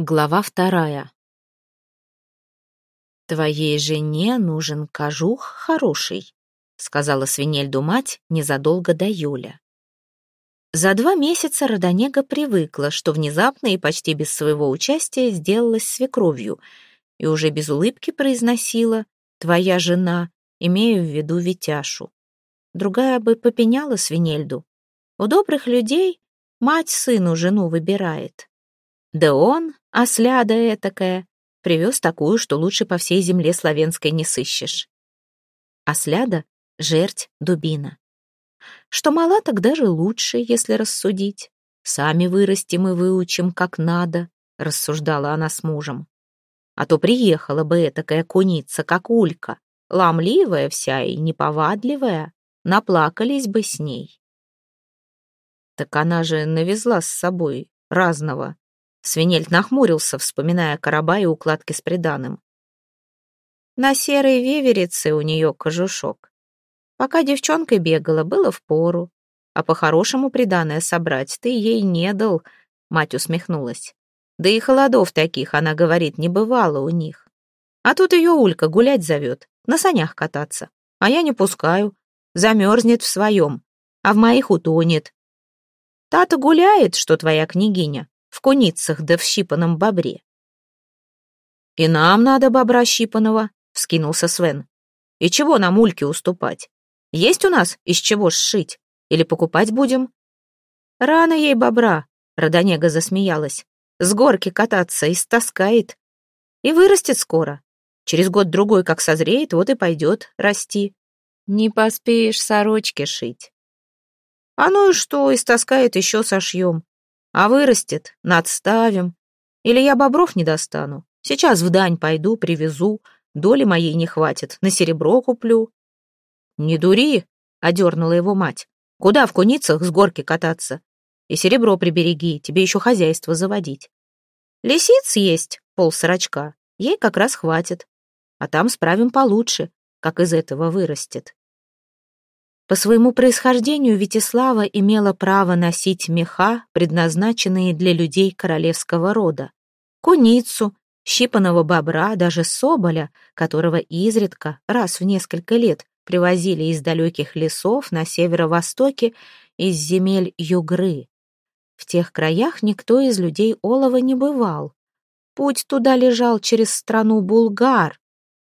Глава вторая. «Твоей жене нужен кожух хороший», — сказала свинельду мать незадолго до Юля. За два месяца Родонега привыкла, что внезапно и почти без своего участия сделалась свекровью, и уже без улыбки произносила «твоя жена», имея в виду Витяшу. Другая бы попеняла свинельду. У добрых людей мать сыну жену выбирает. Да он, осляда этакая, привез такую, что лучше по всей земле славянской не сыщешь. Осляда — жерть, дубина. Что мала, так даже лучше, если рассудить. Сами вырастим и выучим, как надо, рассуждала она с мужем. А то приехала бы этакая куница, как улька, ламливая вся и неповадливая, наплакались бы с ней. Так она же навезла с собой разного, Свинельт нахмурился, вспоминая короба и укладки с приданым. На серой веверице у нее кожушок. Пока девчонкой бегала, было впору. А по-хорошему приданое собрать ты ей не дал, мать усмехнулась. Да и холодов таких, она говорит, не бывало у них. А тут ее Улька гулять зовет, на санях кататься. А я не пускаю. Замерзнет в своем, а в моих утонет. Та-то гуляет, что твоя княгиня, в куницах да в щипаном бобре. «И нам надо бобра щипаного», — вскинулся Свен. «И чего нам ульке уступать? Есть у нас из чего сшить? Или покупать будем?» «Рано ей бобра», — Родонега засмеялась. «С горки кататься истаскает. И вырастет скоро. Через год-другой, как созреет, вот и пойдет расти. Не поспеешь сорочки шить». «А ну и что, истаскает, еще сошьем. А вырастет, надставим. Или я бобров не достану. Сейчас в дань пойду, привезу. Доли моей не хватит, на серебро куплю. Не дури, одернула его мать. Куда в куницах с горки кататься? И серебро прибереги, тебе еще хозяйство заводить. Лисиц есть, пол сорочка, ей как раз хватит. А там справим получше, как из этого вырастет. По своему происхождению Витислава имела право носить меха, предназначенные для людей королевского рода. Куницу, щипаного бобра, даже соболя, которого изредка, раз в несколько лет, привозили из далеких лесов на северо-востоке, из земель Югры. В тех краях никто из людей олова не бывал. Путь туда лежал через страну Булгар,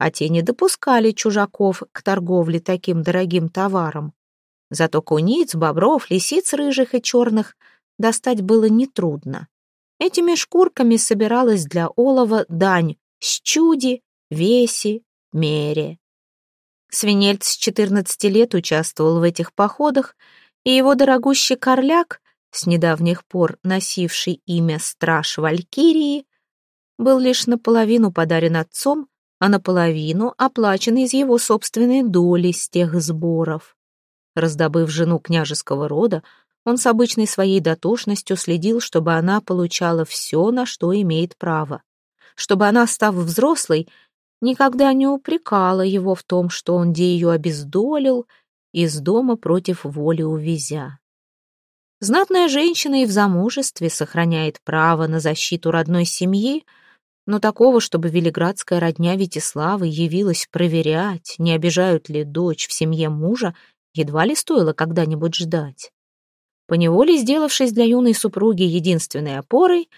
а те не допускали чужаков к торговле таким дорогим товаром. Зато куниц, бобров, лисиц рыжих и черных достать было нетрудно. Этими шкурками собиралась для олова дань с чуди, веси, мере. Свинельц с 14 лет участвовал в этих походах, и его дорогущий корляк, с недавних пор носивший имя Страж Валькирии, был лишь наполовину подарен отцом, а наполовину оплачен из его собственной доли с тех сборов. Раздобыв жену княжеского рода, он с обычной своей дотошностью следил, чтобы она получала все, на что имеет право. Чтобы она, став взрослой, никогда не упрекала его в том, что он где ее обездолил, из дома против воли увезя. Знатная женщина и в замужестве сохраняет право на защиту родной семьи, но такого, чтобы велиградская родня Витиславы явилась проверять, не обижают ли дочь в семье мужа, едва ли стоило когда-нибудь ждать. Поневоле сделавшись для юной супруги единственной опорой,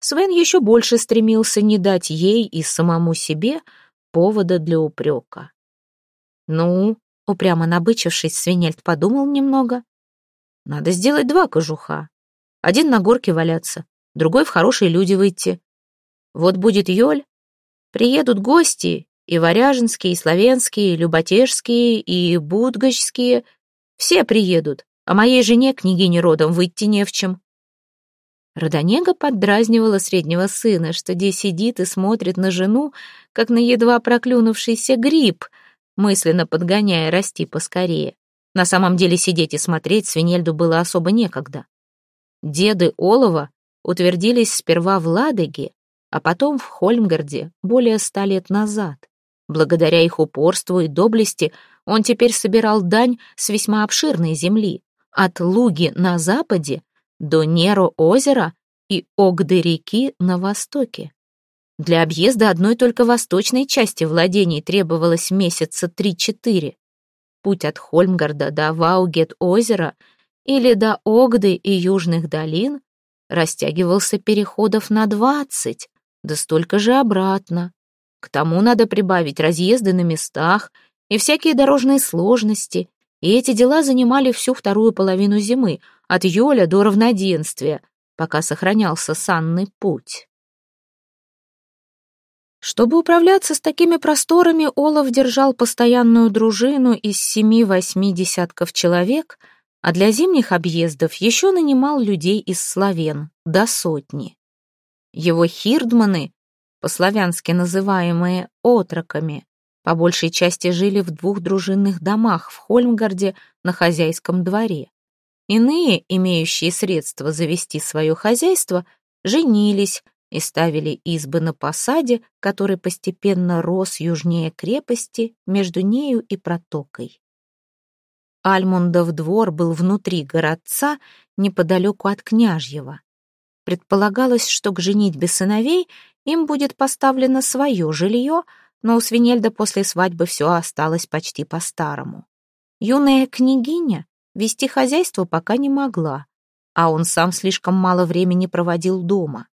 Свен еще больше стремился не дать ей и самому себе повода для упрека. «Ну», — упрямо набычившись, Свинельд подумал немного, «надо сделать два кожуха. Один на горке валяться, другой в хорошие люди выйти. Вот будет Йоль, приедут гости, и варяжинские, и славянские, и люботежские, и будгочские. Все приедут, а моей жене, княгине родом, выйти не в чем. Родонега поддразнивала среднего сына, что де сидит и смотрит на жену, как на едва проклюнувшийся гриб, мысленно подгоняя расти поскорее. На самом деле сидеть и смотреть свинельду было особо некогда. Деды Олова утвердились сперва в Ладоге, а потом в Хольмгарде более ста лет назад. Благодаря их упорству и доблести он теперь собирал дань с весьма обширной земли, от Луги на западе до Неро озера и Огды-реки на востоке. Для объезда одной только восточной части владений требовалось месяца 3-4. Путь от Хольмгарда до Ваугет-озера или до Огды и Южных долин растягивался переходов на 20, да столько же обратно. К тому надо прибавить разъезды на местах и всякие дорожные сложности, и эти дела занимали всю вторую половину зимы, от Йоля до равноденствия, пока сохранялся санный путь. Чтобы управляться с такими просторами, Олаф держал постоянную дружину из семи-восьми десятков человек, а для зимних объездов еще нанимал людей из славен, до сотни. Его хирдманы, по-славянски называемые отроками, по большей части жили в двух дружинных домах в Хольмгарде на хозяйском дворе. Иные, имеющие средства завести свое хозяйство, женились и ставили избы на посаде, который постепенно рос южнее крепости между нею и протокой. Альмундов двор был внутри городца, неподалеку от княжьего. Предполагалось, что к женитьбе сыновей им будет поставлено свое жилье, но у Свинельда после свадьбы все осталось почти по-старому. Юная княгиня вести хозяйство пока не могла, а он сам слишком мало времени проводил дома.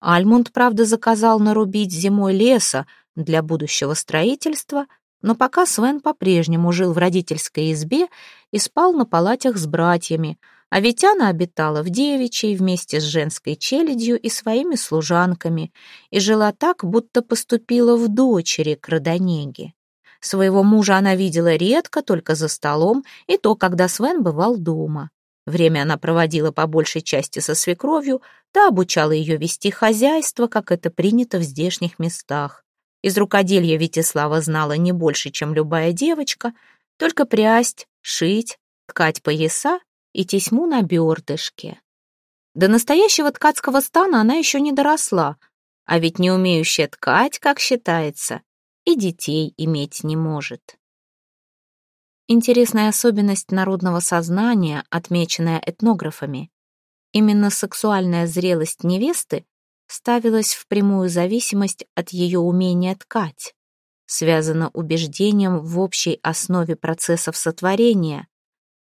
Альмунд, правда, заказал нарубить зимой леса для будущего строительства, но пока Свен по-прежнему жил в родительской избе и спал на палатях с братьями, а Витяна обитала в девичьей вместе с женской челядью и своими служанками и жила так, будто поступила в дочери к Родонеге. Своего мужа она видела редко, только за столом, и то, когда Свен бывал дома. Время она проводила по большей части со свекровью, та обучала ее вести хозяйство, как это принято в здешних местах. Из рукоделья Витислава знала не больше, чем любая девочка, только прясть, шить, ткать пояса и тесьму на бёртышке. До настоящего ткацкого стана она еще не доросла, а ведь не умеющая ткать, как считается, и детей иметь не может. Интересная особенность народного сознания, отмеченная этнографами. Именно сексуальная зрелость невесты ставилась в прямую зависимость от ее умения ткать, связана убеждением в общей основе процессов сотворения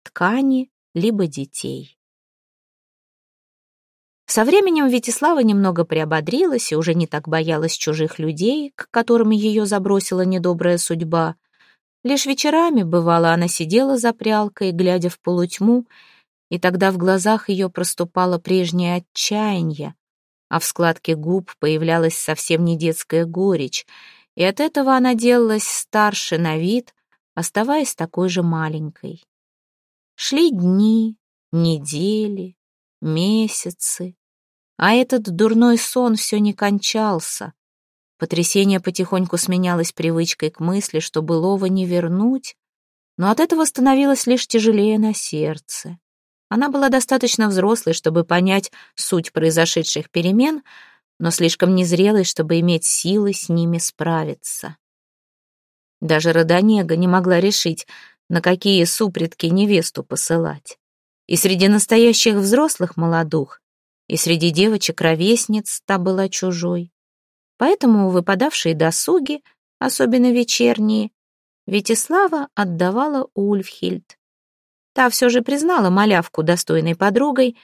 ткани либо детей. Со временем Витислава немного приободрилась и уже не так боялась чужих людей, к которым ее забросила недобрая судьба. Лишь вечерами, бывало, она сидела за прялкой, глядя в полутьму, и тогда в глазах ее проступало прежнее отчаяние, а в складке губ появлялась совсем не детская горечь, и от этого она делалась старше на вид, оставаясь такой же маленькой. Шли дни, недели, месяцы, а этот дурной сон все не кончался. Потрясение потихоньку сменялось привычкой к мысли, что былого не вернуть, но от этого становилось лишь тяжелее на сердце. Она была достаточно взрослой, чтобы понять суть произошедших перемен, но слишком незрелой, чтобы иметь силы с ними справиться. Даже Родонега не могла решить, на какие супредки невесту посылать. И среди настоящих взрослых молодух, и среди девочек-ровесниц та была чужой. Поэтому выпадавшие досуги, особенно вечерние, Витислава отдавала Ульфхильд. Та все же признала малявку достойной подругой.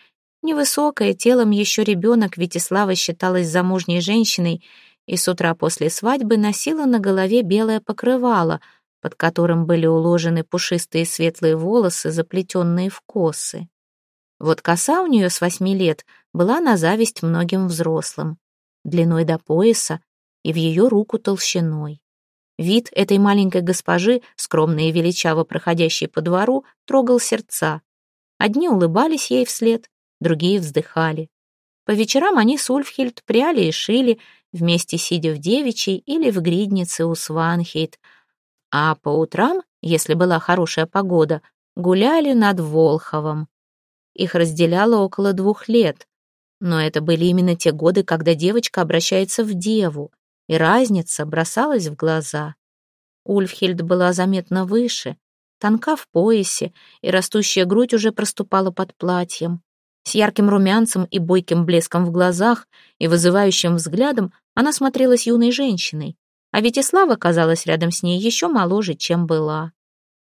Невысокая, телом еще ребенок, Витислава считалась замужней женщиной и с утра после свадьбы носила на голове белое покрывало — под которым были уложены пушистые светлые волосы, заплетенные в косы. Вот коса у нее с восьми лет была на зависть многим взрослым, длиной до пояса и в ее руку толщиной. Вид этой маленькой госпожи, скромно и величаво проходящей по двору, трогал сердца. Одни улыбались ей вслед, другие вздыхали. По вечерам они с Ульфхельд пряли и шили, вместе сидя в девичьей или в гриднице у Сванхейт, а по утрам, если была хорошая погода, гуляли над Волховом. Их разделяло около двух лет, но это были именно те годы, когда девочка обращается в деву, и разница бросалась в глаза. Ульфхильд была заметно выше, тонка в поясе, и растущая грудь уже проступала под платьем. С ярким румянцем и бойким блеском в глазах и вызывающим взглядом она смотрелась юной женщиной, а Витислава казалась рядом с ней еще моложе, чем была.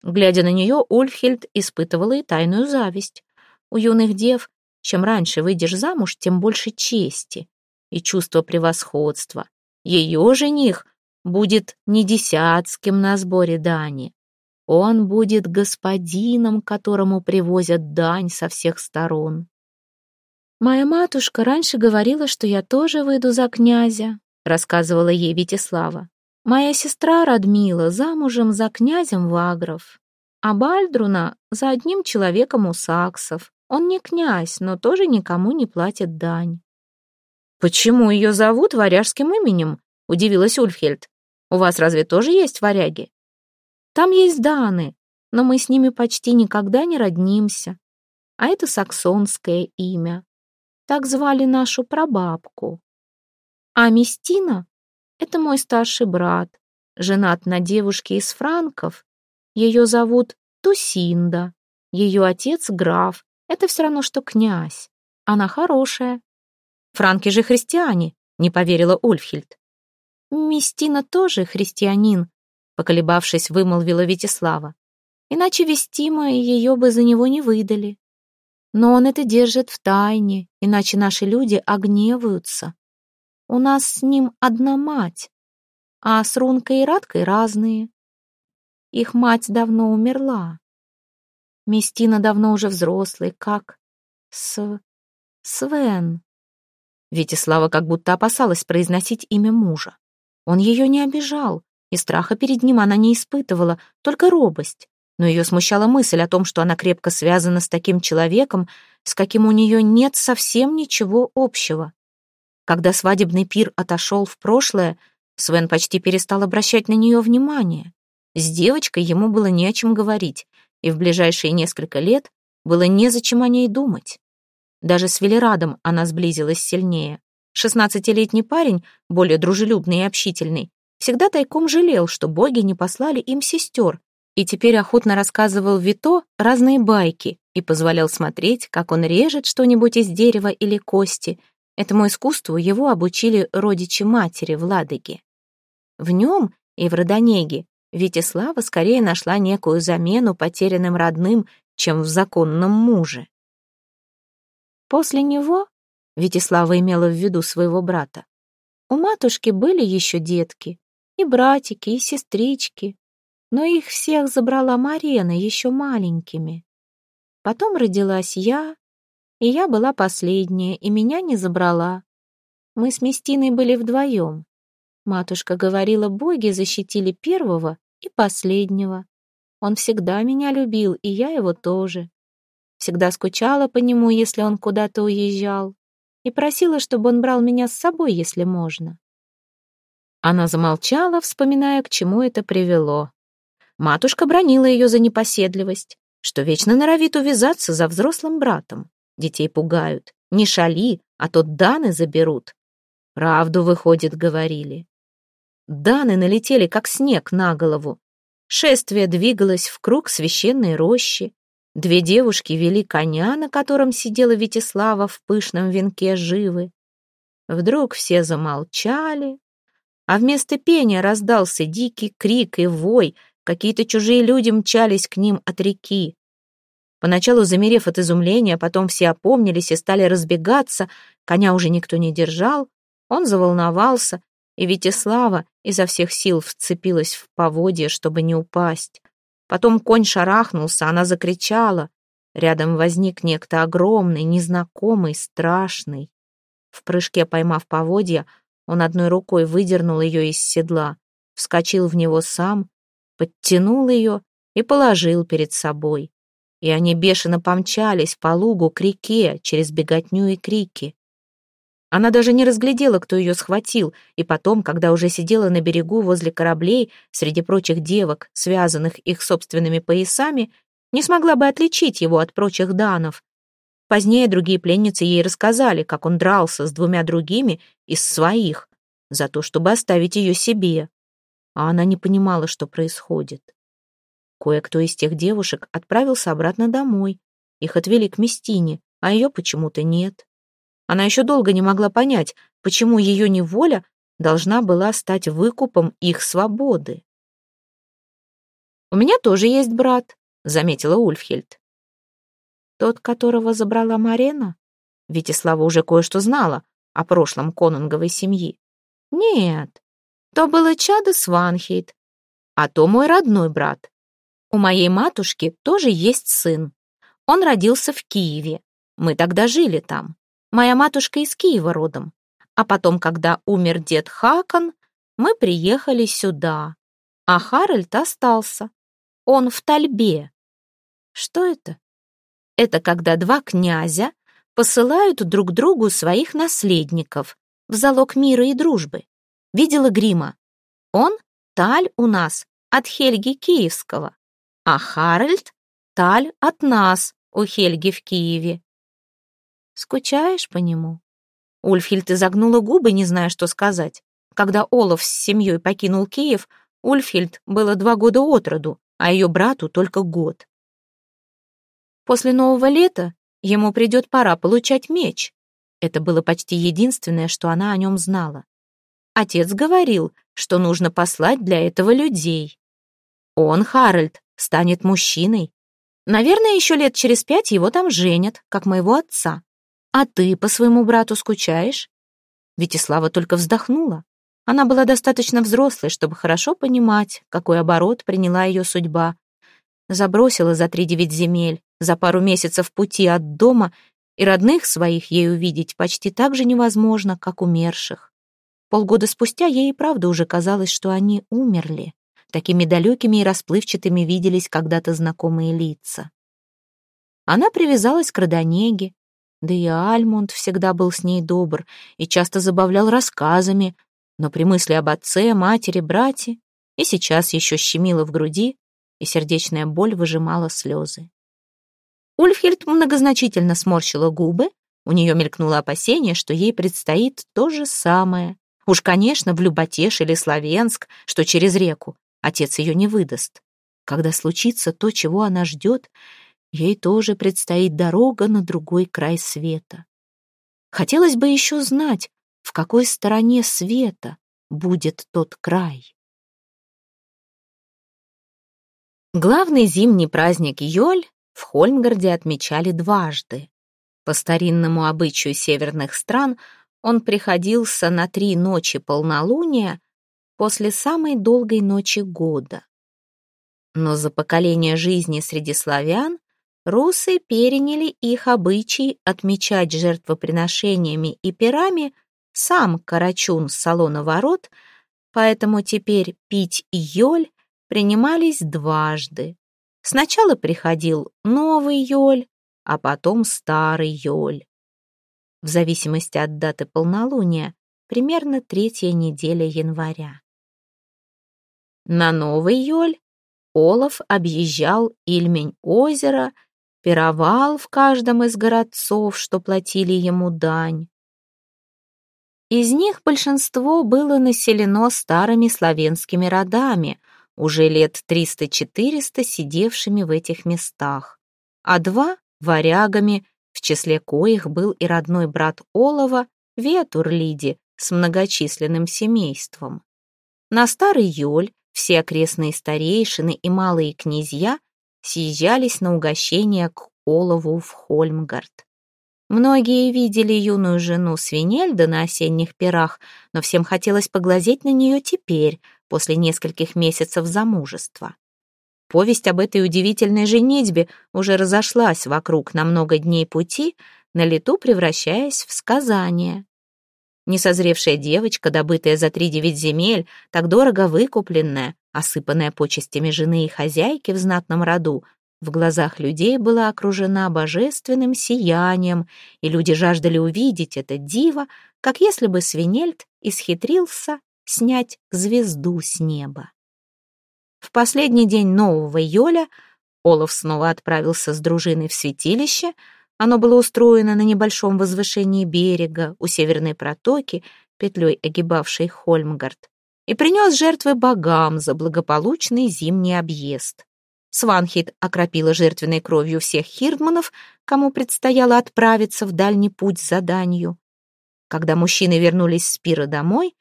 Глядя на нее, Ульфхельд испытывала и тайную зависть. У юных дев, чем раньше выйдешь замуж, тем больше чести и чувство превосходства. Ее жених будет не десятским на сборе дани. Он будет господином, которому привозят дань со всех сторон. «Моя матушка раньше говорила, что я тоже выйду за князя», рассказывала ей Витислава. «Моя сестра Радмила замужем за князем Вагров, а Бальдруна за одним человеком у саксов. Он не князь, но тоже никому не платит дань». «Почему ее зовут варяжским именем?» — удивилась Ульфхельд. «У вас разве тоже есть варяги?» «Там есть даны, но мы с ними почти никогда не роднимся. А это саксонское имя. Так звали нашу прабабку. А Местина — это мой старший брат, женат на девушке из франков. Ее зовут Тусинда. Ее отец — граф. Это все равно, что князь. Она хорошая. Франки же христиане, не поверила Ульфхильд. Местина тоже христианин, поколебавшись, вымолвила Витислава. Иначе Вестима ее бы за него не выдали. Но он это держит в тайне, иначе наши люди огневаются. У нас с ним одна мать, а с Рункой и Радкой разные. Их мать давно умерла. Местина давно уже взрослый, как с... Свен. Витислава как будто опасалась произносить имя мужа. Он ее не обижал, и страха перед ним она не испытывала, только робость но ее смущала мысль о том, что она крепко связана с таким человеком, с каким у нее нет совсем ничего общего. Когда свадебный пир отошел в прошлое, Свен почти перестал обращать на нее внимание. С девочкой ему было не о чем говорить, и в ближайшие несколько лет было незачем о ней думать. Даже с Велерадом она сблизилась сильнее. Шестнадцатилетний парень, более дружелюбный и общительный, всегда тайком жалел, что боги не послали им сестер, и теперь охотно рассказывал Вито разные байки и позволял смотреть, как он режет что-нибудь из дерева или кости. Этому искусству его обучили родичи матери в Ладоге. В нем и в Родонеге Витислава скорее нашла некую замену потерянным родным, чем в законном муже. После него, Витислава имела в виду своего брата, у матушки были еще детки, и братики, и сестрички, но их всех забрала Марена еще маленькими. Потом родилась я, и я была последняя, и меня не забрала. Мы с Местиной были вдвоем. Матушка говорила, боги защитили первого и последнего. Он всегда меня любил, и я его тоже. Всегда скучала по нему, если он куда-то уезжал, и просила, чтобы он брал меня с собой, если можно. Она замолчала, вспоминая, к чему это привело. Матушка бронила ее за непоседливость, что вечно норовит увязаться за взрослым братом. Детей пугают. Не шали, а то Даны заберут. Правду, выходит, говорили. Даны налетели, как снег на голову. Шествие двигалось в круг священной рощи. Две девушки вели коня, на котором сидела Витислава в пышном венке живы. Вдруг все замолчали, а вместо пения раздался дикий крик и вой, Какие-то чужие люди мчались к ним от реки. Поначалу замерев от изумления, потом все опомнились и стали разбегаться, коня уже никто не держал, он заволновался, и Витислава изо всех сил вцепилась в поводье, чтобы не упасть. Потом конь шарахнулся, она закричала. Рядом возник некто огромный, незнакомый, страшный. В прыжке поймав поводья, он одной рукой выдернул ее из седла, вскочил в него сам подтянул ее и положил перед собой. И они бешено помчались по лугу к реке через беготню и крики. Она даже не разглядела, кто ее схватил, и потом, когда уже сидела на берегу возле кораблей, среди прочих девок, связанных их собственными поясами, не смогла бы отличить его от прочих данов. Позднее другие пленницы ей рассказали, как он дрался с двумя другими из своих, за то, чтобы оставить ее себе а она не понимала, что происходит. Кое-кто из тех девушек отправился обратно домой. Их отвели к Местине, а ее почему-то нет. Она еще долго не могла понять, почему ее неволя должна была стать выкупом их свободы. «У меня тоже есть брат», — заметила Ульфхельд. «Тот, которого забрала Марена?» Витислава уже кое-что знала о прошлом конунговой семьи. «Нет, то было чадо Сванхейт, а то мой родной брат. У моей матушки тоже есть сын. Он родился в Киеве. Мы тогда жили там. Моя матушка из Киева родом. А потом, когда умер дед Хакон, мы приехали сюда. А Харальд остался. Он в Тальбе. Что это? Это когда два князя посылают друг другу своих наследников в залог мира и дружбы. Видела Грима? Он — Таль у нас, от Хельги Киевского, а Харальд — Таль от нас, у Хельги в Киеве. Скучаешь по нему? Ульфхильд изогнула губы, не зная, что сказать. Когда Олаф с семьей покинул Киев, Ульфхильд было два года от роду, а ее брату только год. После нового лета ему придет пора получать меч. Это было почти единственное, что она о нем знала. Отец говорил, что нужно послать для этого людей. Он, Харальд, станет мужчиной. Наверное, еще лет через пять его там женят, как моего отца. А ты по своему брату скучаешь? Витислава только вздохнула. Она была достаточно взрослой, чтобы хорошо понимать, какой оборот приняла ее судьба. Забросила за три девять земель, за пару месяцев пути от дома, и родных своих ей увидеть почти так же невозможно, как умерших. Полгода спустя ей и правда уже казалось, что они умерли. Такими далекими и расплывчатыми виделись когда-то знакомые лица. Она привязалась к Родонеге, да и Альмунд всегда был с ней добр и часто забавлял рассказами, но при мысли об отце, матери, брате и сейчас еще щемило в груди, и сердечная боль выжимала слезы. Ульфхельд многозначительно сморщила губы, у нее мелькнуло опасение, что ей предстоит то же самое. Уж, конечно, в Люботеш или Славенск, что через реку, отец ее не выдаст. Когда случится то, чего она ждет, Ей тоже предстоит дорога на другой край света. Хотелось бы еще знать, в какой стороне света будет тот край. Главный зимний праздник Йоль в Хольмгарде отмечали дважды. По старинному обычаю северных стран он приходился на три ночи полнолуния после самой долгой ночи года. Но за поколение жизни среди славян Русы переняли их обычай отмечать жертвоприношениями и пирами сам Карачун с салона ворот, поэтому теперь пить и йоль принимались дважды. Сначала приходил новый йоль, а потом старый йоль. В зависимости от даты полнолуния, примерно третья неделя января. На новый йоль Олаф объезжал Ильмень озеро пировал в каждом из городцов, что платили ему дань. Из них большинство было населено старыми славянскими родами, уже лет 300-400 сидевшими в этих местах, а два — варягами, в числе коих был и родной брат Олова, Ветурлиди, с многочисленным семейством. На Старый Йоль все окрестные старейшины и малые князья съезжались на угощение к Олову в Хольмгард. Многие видели юную жену Свинельда на осенних пирах, но всем хотелось поглазеть на нее теперь, после нескольких месяцев замужества. Повесть об этой удивительной женитьбе уже разошлась вокруг на много дней пути, на лету превращаясь в сказание. Несозревшая девочка, добытая за три девять земель, так дорого выкупленная, осыпанная почестями жены и хозяйки в знатном роду, в глазах людей была окружена божественным сиянием, и люди жаждали увидеть это диво, как если бы Свинельд исхитрился снять звезду с неба. В последний день нового Йоля Олаф снова отправился с дружиной в святилище, оно было устроено на небольшом возвышении берега у северной протоки, петлей огибавшей Хольмгард, и принес жертвы богам за благополучный зимний объезд. Сванхит окропила жертвенной кровью всех хирдманов, кому предстояло отправиться в дальний путь с заданию. Когда мужчины вернулись с пира домой,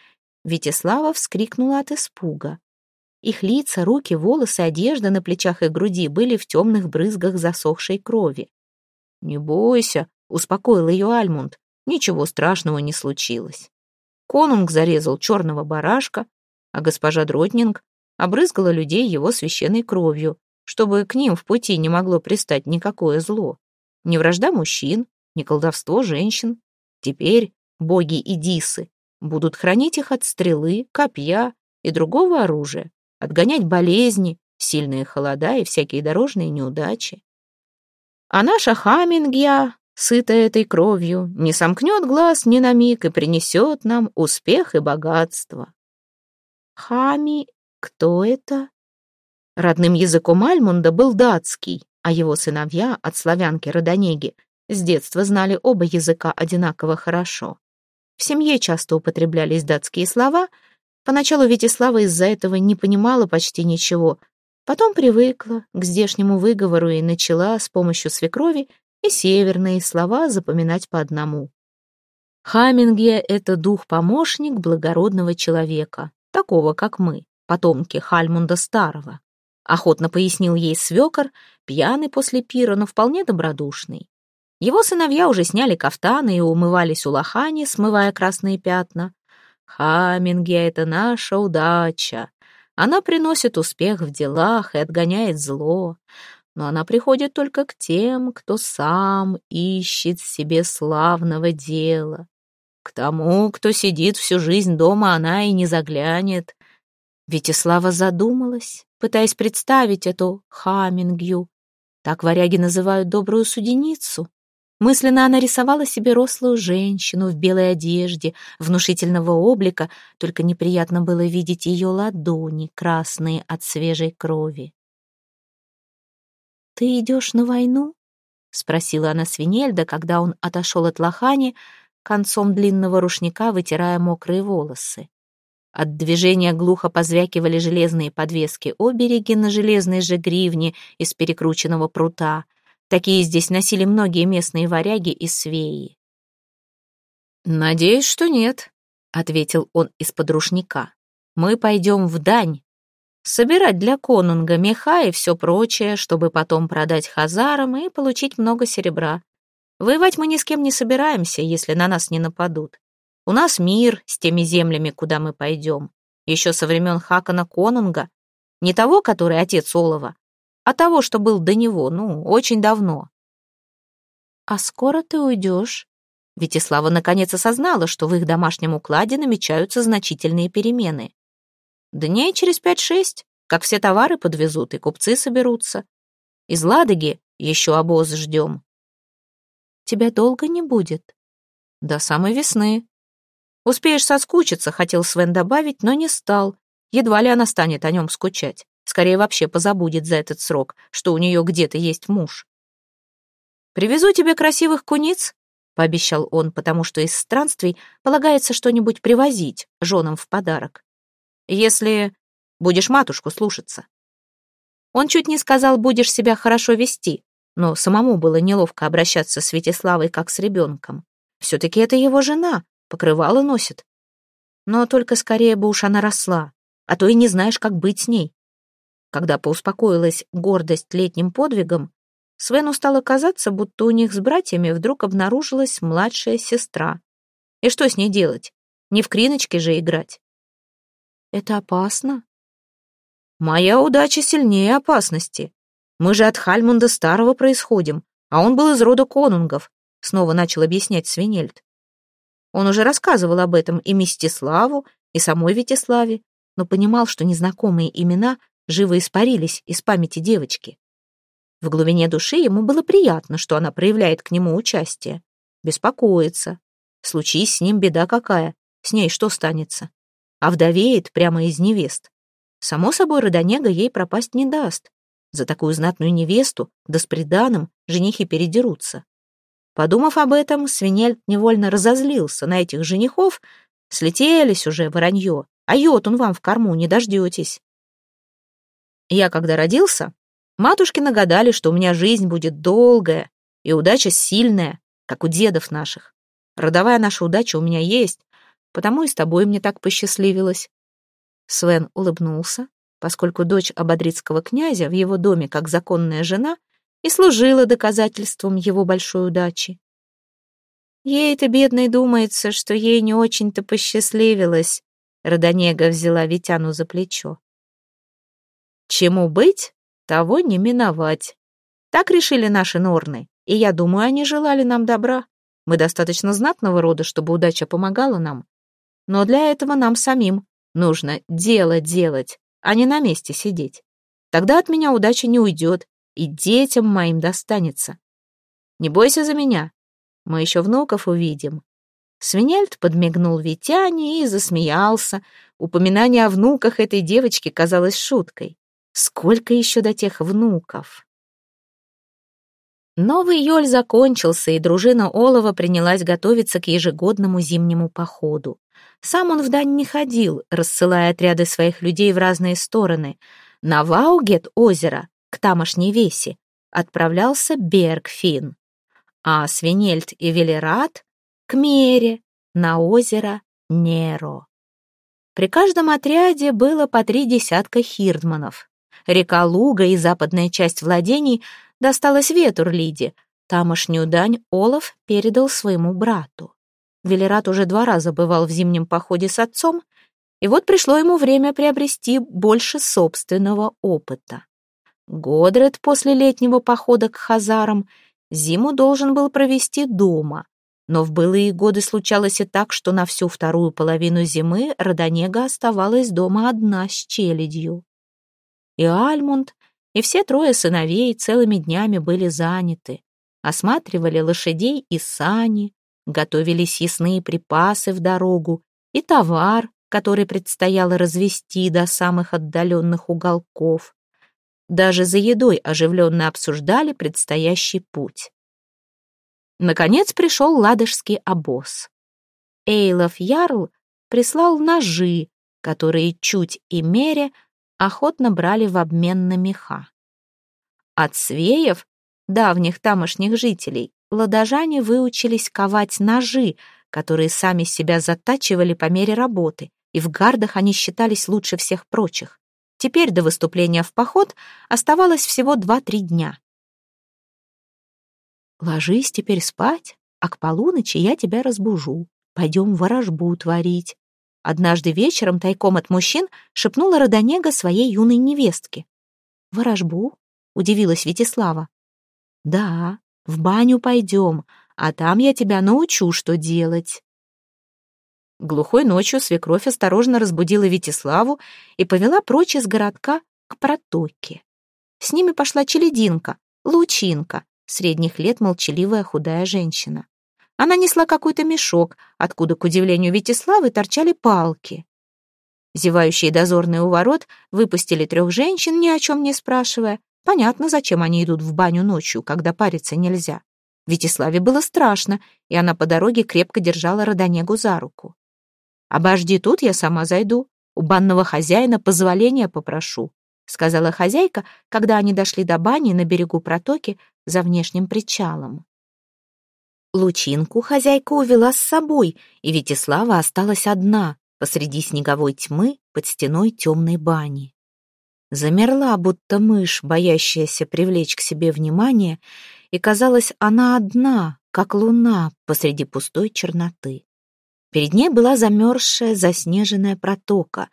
Витислава вскрикнула от испуга. Их лица, руки, волосы, одежда на плечах и груди были в темных брызгах засохшей крови. «Не бойся», — успокоил ее Альмунд, — «ничего страшного не случилось». Конунг зарезал черного барашка, а госпожа Дротнинг обрызгала людей его священной кровью, чтобы к ним в пути не могло пристать никакое зло. Ни вражда мужчин, ни колдовство женщин. Теперь боги и дисы будут хранить их от стрелы, копья и другого оружия, отгонять болезни, сильные холода и всякие дорожные неудачи. А наша Хамингья, сытая этой кровью, не сомкнет глаз ни на миг и принесет нам успех и богатство. Хами, кто это? Родным языком Альмунда был датский, а его сыновья от славянки Родонеги с детства знали оба языка одинаково хорошо. В семье часто употреблялись датские слова. Поначалу Витислава из-за этого не понимала почти ничего, потом привыкла к здешнему выговору и начала с помощью свекрови и северные слова запоминать по одному. Хамингия — это дух-помощник благородного человека, такого, как мы, потомки Хальмунда Старого. Охотно пояснил ей свекор, пьяный после пира, но вполне добродушный. Его сыновья уже сняли кафтаны и умывались у лохани, смывая красные пятна. Хамингия — это наша удача. Она приносит успех в делах и отгоняет зло. Но она приходит только к тем, кто сам ищет себе славного дела. К тому, кто сидит всю жизнь дома, она и не заглянет. Витислава задумалась, пытаясь представить эту Хамингью. Так варяги называют добрую суденицу. Мысленно она рисовала себе рослую женщину в белой одежде, внушительного облика, только неприятно было видеть ее ладони, красные от свежей крови. «Ты идешь на войну?» — спросила она Свинельда, когда он отошел от лохани, концом длинного рушника вытирая мокрые волосы. От движения глухо позвякивали железные подвески обереги на железной же гривне из перекрученного прута. Такие здесь носили многие местные варяги и свеи. «Надеюсь, что нет», — ответил он из-под рушника. «Мы пойдем в дань, собирать для конунга меха и все прочее, чтобы потом продать хазарам и получить много серебра. Воевать мы ни с кем не собираемся, если на нас не нападут. У нас мир с теми землями, куда мы пойдем. Еще со времен Хакана Конунга. Не того, который отец Олова, а того, что был до него, ну, очень давно. «А скоро ты уйдешь?» Витислава наконец осознала, что в их домашнем укладе намечаются значительные перемены. Дней через пять-шесть, как все товары подвезут и купцы соберутся. Из Ладоги еще обоз ждем. Тебя долго не будет? До самой весны. «Успеешь соскучиться», — хотел Свен добавить, но не стал. Едва ли она станет о нем скучать. Скорее вообще позабудет за этот срок, что у нее где-то есть муж. «Привезу тебе красивых куниц», — пообещал он, потому что из странствий полагается что-нибудь привозить женам в подарок. «Если будешь матушку слушаться». Он чуть не сказал «будешь себя хорошо вести», но самому было неловко обращаться с Вятиславой как с ребенком. Все-таки это его жена, покрывало носит. Но только скорее бы уж она росла, а то и не знаешь, как быть с ней. Когда поуспокоилась гордость летним подвигом, Свену стало казаться, будто у них с братьями вдруг обнаружилась младшая сестра. И что с ней делать? Не в криночке же играть. Это опасно. Моя удача сильнее опасности. Мы же от Хальмунда Старого происходим, а он был из рода конунгов, снова начал объяснять Свинельд. Он уже рассказывал об этом и Мстиславу, и самой Витиславе, но понимал, что незнакомые имена живо испарились из памяти девочки. В глубине души ему было приятно, что она проявляет к нему участие. Беспокоится. Случись с ним беда какая, с ней что станется? А вдовеет прямо из невест. Само собой, Родонега ей пропасть не даст. За такую знатную невесту, да с приданым, женихи передерутся. Подумав об этом, свинель невольно разозлился на этих женихов. Слетелись уже воронье, а йод он вам в корму не дождетесь. Я, когда родился, Матушки нагадали, что у меня жизнь будет долгая и удача сильная, как у дедов наших. Родовая наша удача у меня есть, потому и с тобой мне так посчастливилось». Свен улыбнулся, поскольку дочь ободрицкого князя в его доме, как законная жена, и служила доказательством его большой удачи. Ей-то, бедной, думается, что ей не очень-то посчастливилось. Родонега взяла Витяну за плечо. Чему быть, того не миновать. Так решили наши норны, и я думаю, они желали нам добра. Мы достаточно знатного рода, чтобы удача помогала нам. Но для этого нам самим нужно дело делать, а не на месте сидеть. Тогда от меня удача не уйдет, и детям моим достанется. Не бойся за меня, мы еще внуков увидим». Свинельд подмигнул Витяне и засмеялся. Упоминание о внуках этой девочки казалось шуткой. Сколько еще до тех внуков? Новый Йоль закончился, и дружина Олова принялась готовиться к ежегодному зимнему походу. Сам он в дань не ходил, рассылая отряды своих людей в разные стороны. На Ваугет озеро, к тамошней весе, отправлялся Бергфин а Свинельд и Велерат — к Мере, на озеро Неро. При каждом отряде было по три десятка хирдманов. Река Луга и западная часть владений досталась Ветурлиде. Тамошнюю дань Олаф передал своему брату. Велерат уже два раза бывал в зимнем походе с отцом, и вот пришло ему время приобрести больше собственного опыта. Годред после летнего похода к хазарам Зиму должен был провести дома, но в былые годы случалось и так, что на всю вторую половину зимы Родонега оставалась дома одна с челядью. И Альмунд, и все трое сыновей целыми днями были заняты, осматривали лошадей и сани, готовили съестные припасы в дорогу и товар, который предстояло развести до самых отдаленных уголков. Даже за едой оживленно обсуждали предстоящий путь. Наконец пришел ладожский обоз. Эйлов Ярл прислал ножи, которые чуть и мере охотно брали в обмен на меха. От свеев, давних тамошних жителей, ладожане выучились ковать ножи, которые сами себя затачивали по мере работы, и в гардах они считались лучше всех прочих. Теперь до выступления в поход оставалось всего два-три дня. «Ложись теперь спать, а к полуночи я тебя разбужу. Пойдем ворожбу творить». Однажды вечером тайком от мужчин шепнула Родонега своей юной невестке. «Ворожбу?» — удивилась Витислава. «Да, в баню пойдем, а там я тебя научу, что делать». Глухой ночью свекровь осторожно разбудила Витиславу и повела прочь из городка к протоке. С ними пошла челединка, лучинка, средних лет молчаливая худая женщина. Она несла какой-то мешок, откуда, к удивлению Витиславы, торчали палки. Зевающие дозорные у ворот выпустили трех женщин, ни о чем не спрашивая. Понятно, зачем они идут в баню ночью, когда париться нельзя. Витиславе было страшно, и она по дороге крепко держала Родонегу за руку. «Обожди тут, я сама зайду. У банного хозяина позволения попрошу», сказала хозяйка, когда они дошли до бани на берегу протоки за внешним причалом. Лучинку хозяйка увела с собой, и Витислава осталась одна посреди снеговой тьмы под стеной темной бани. Замерла, будто мышь, боящаяся привлечь к себе внимание, и казалось, она одна, как луна посреди пустой черноты. Перед ней была замерзшая, заснеженная протока.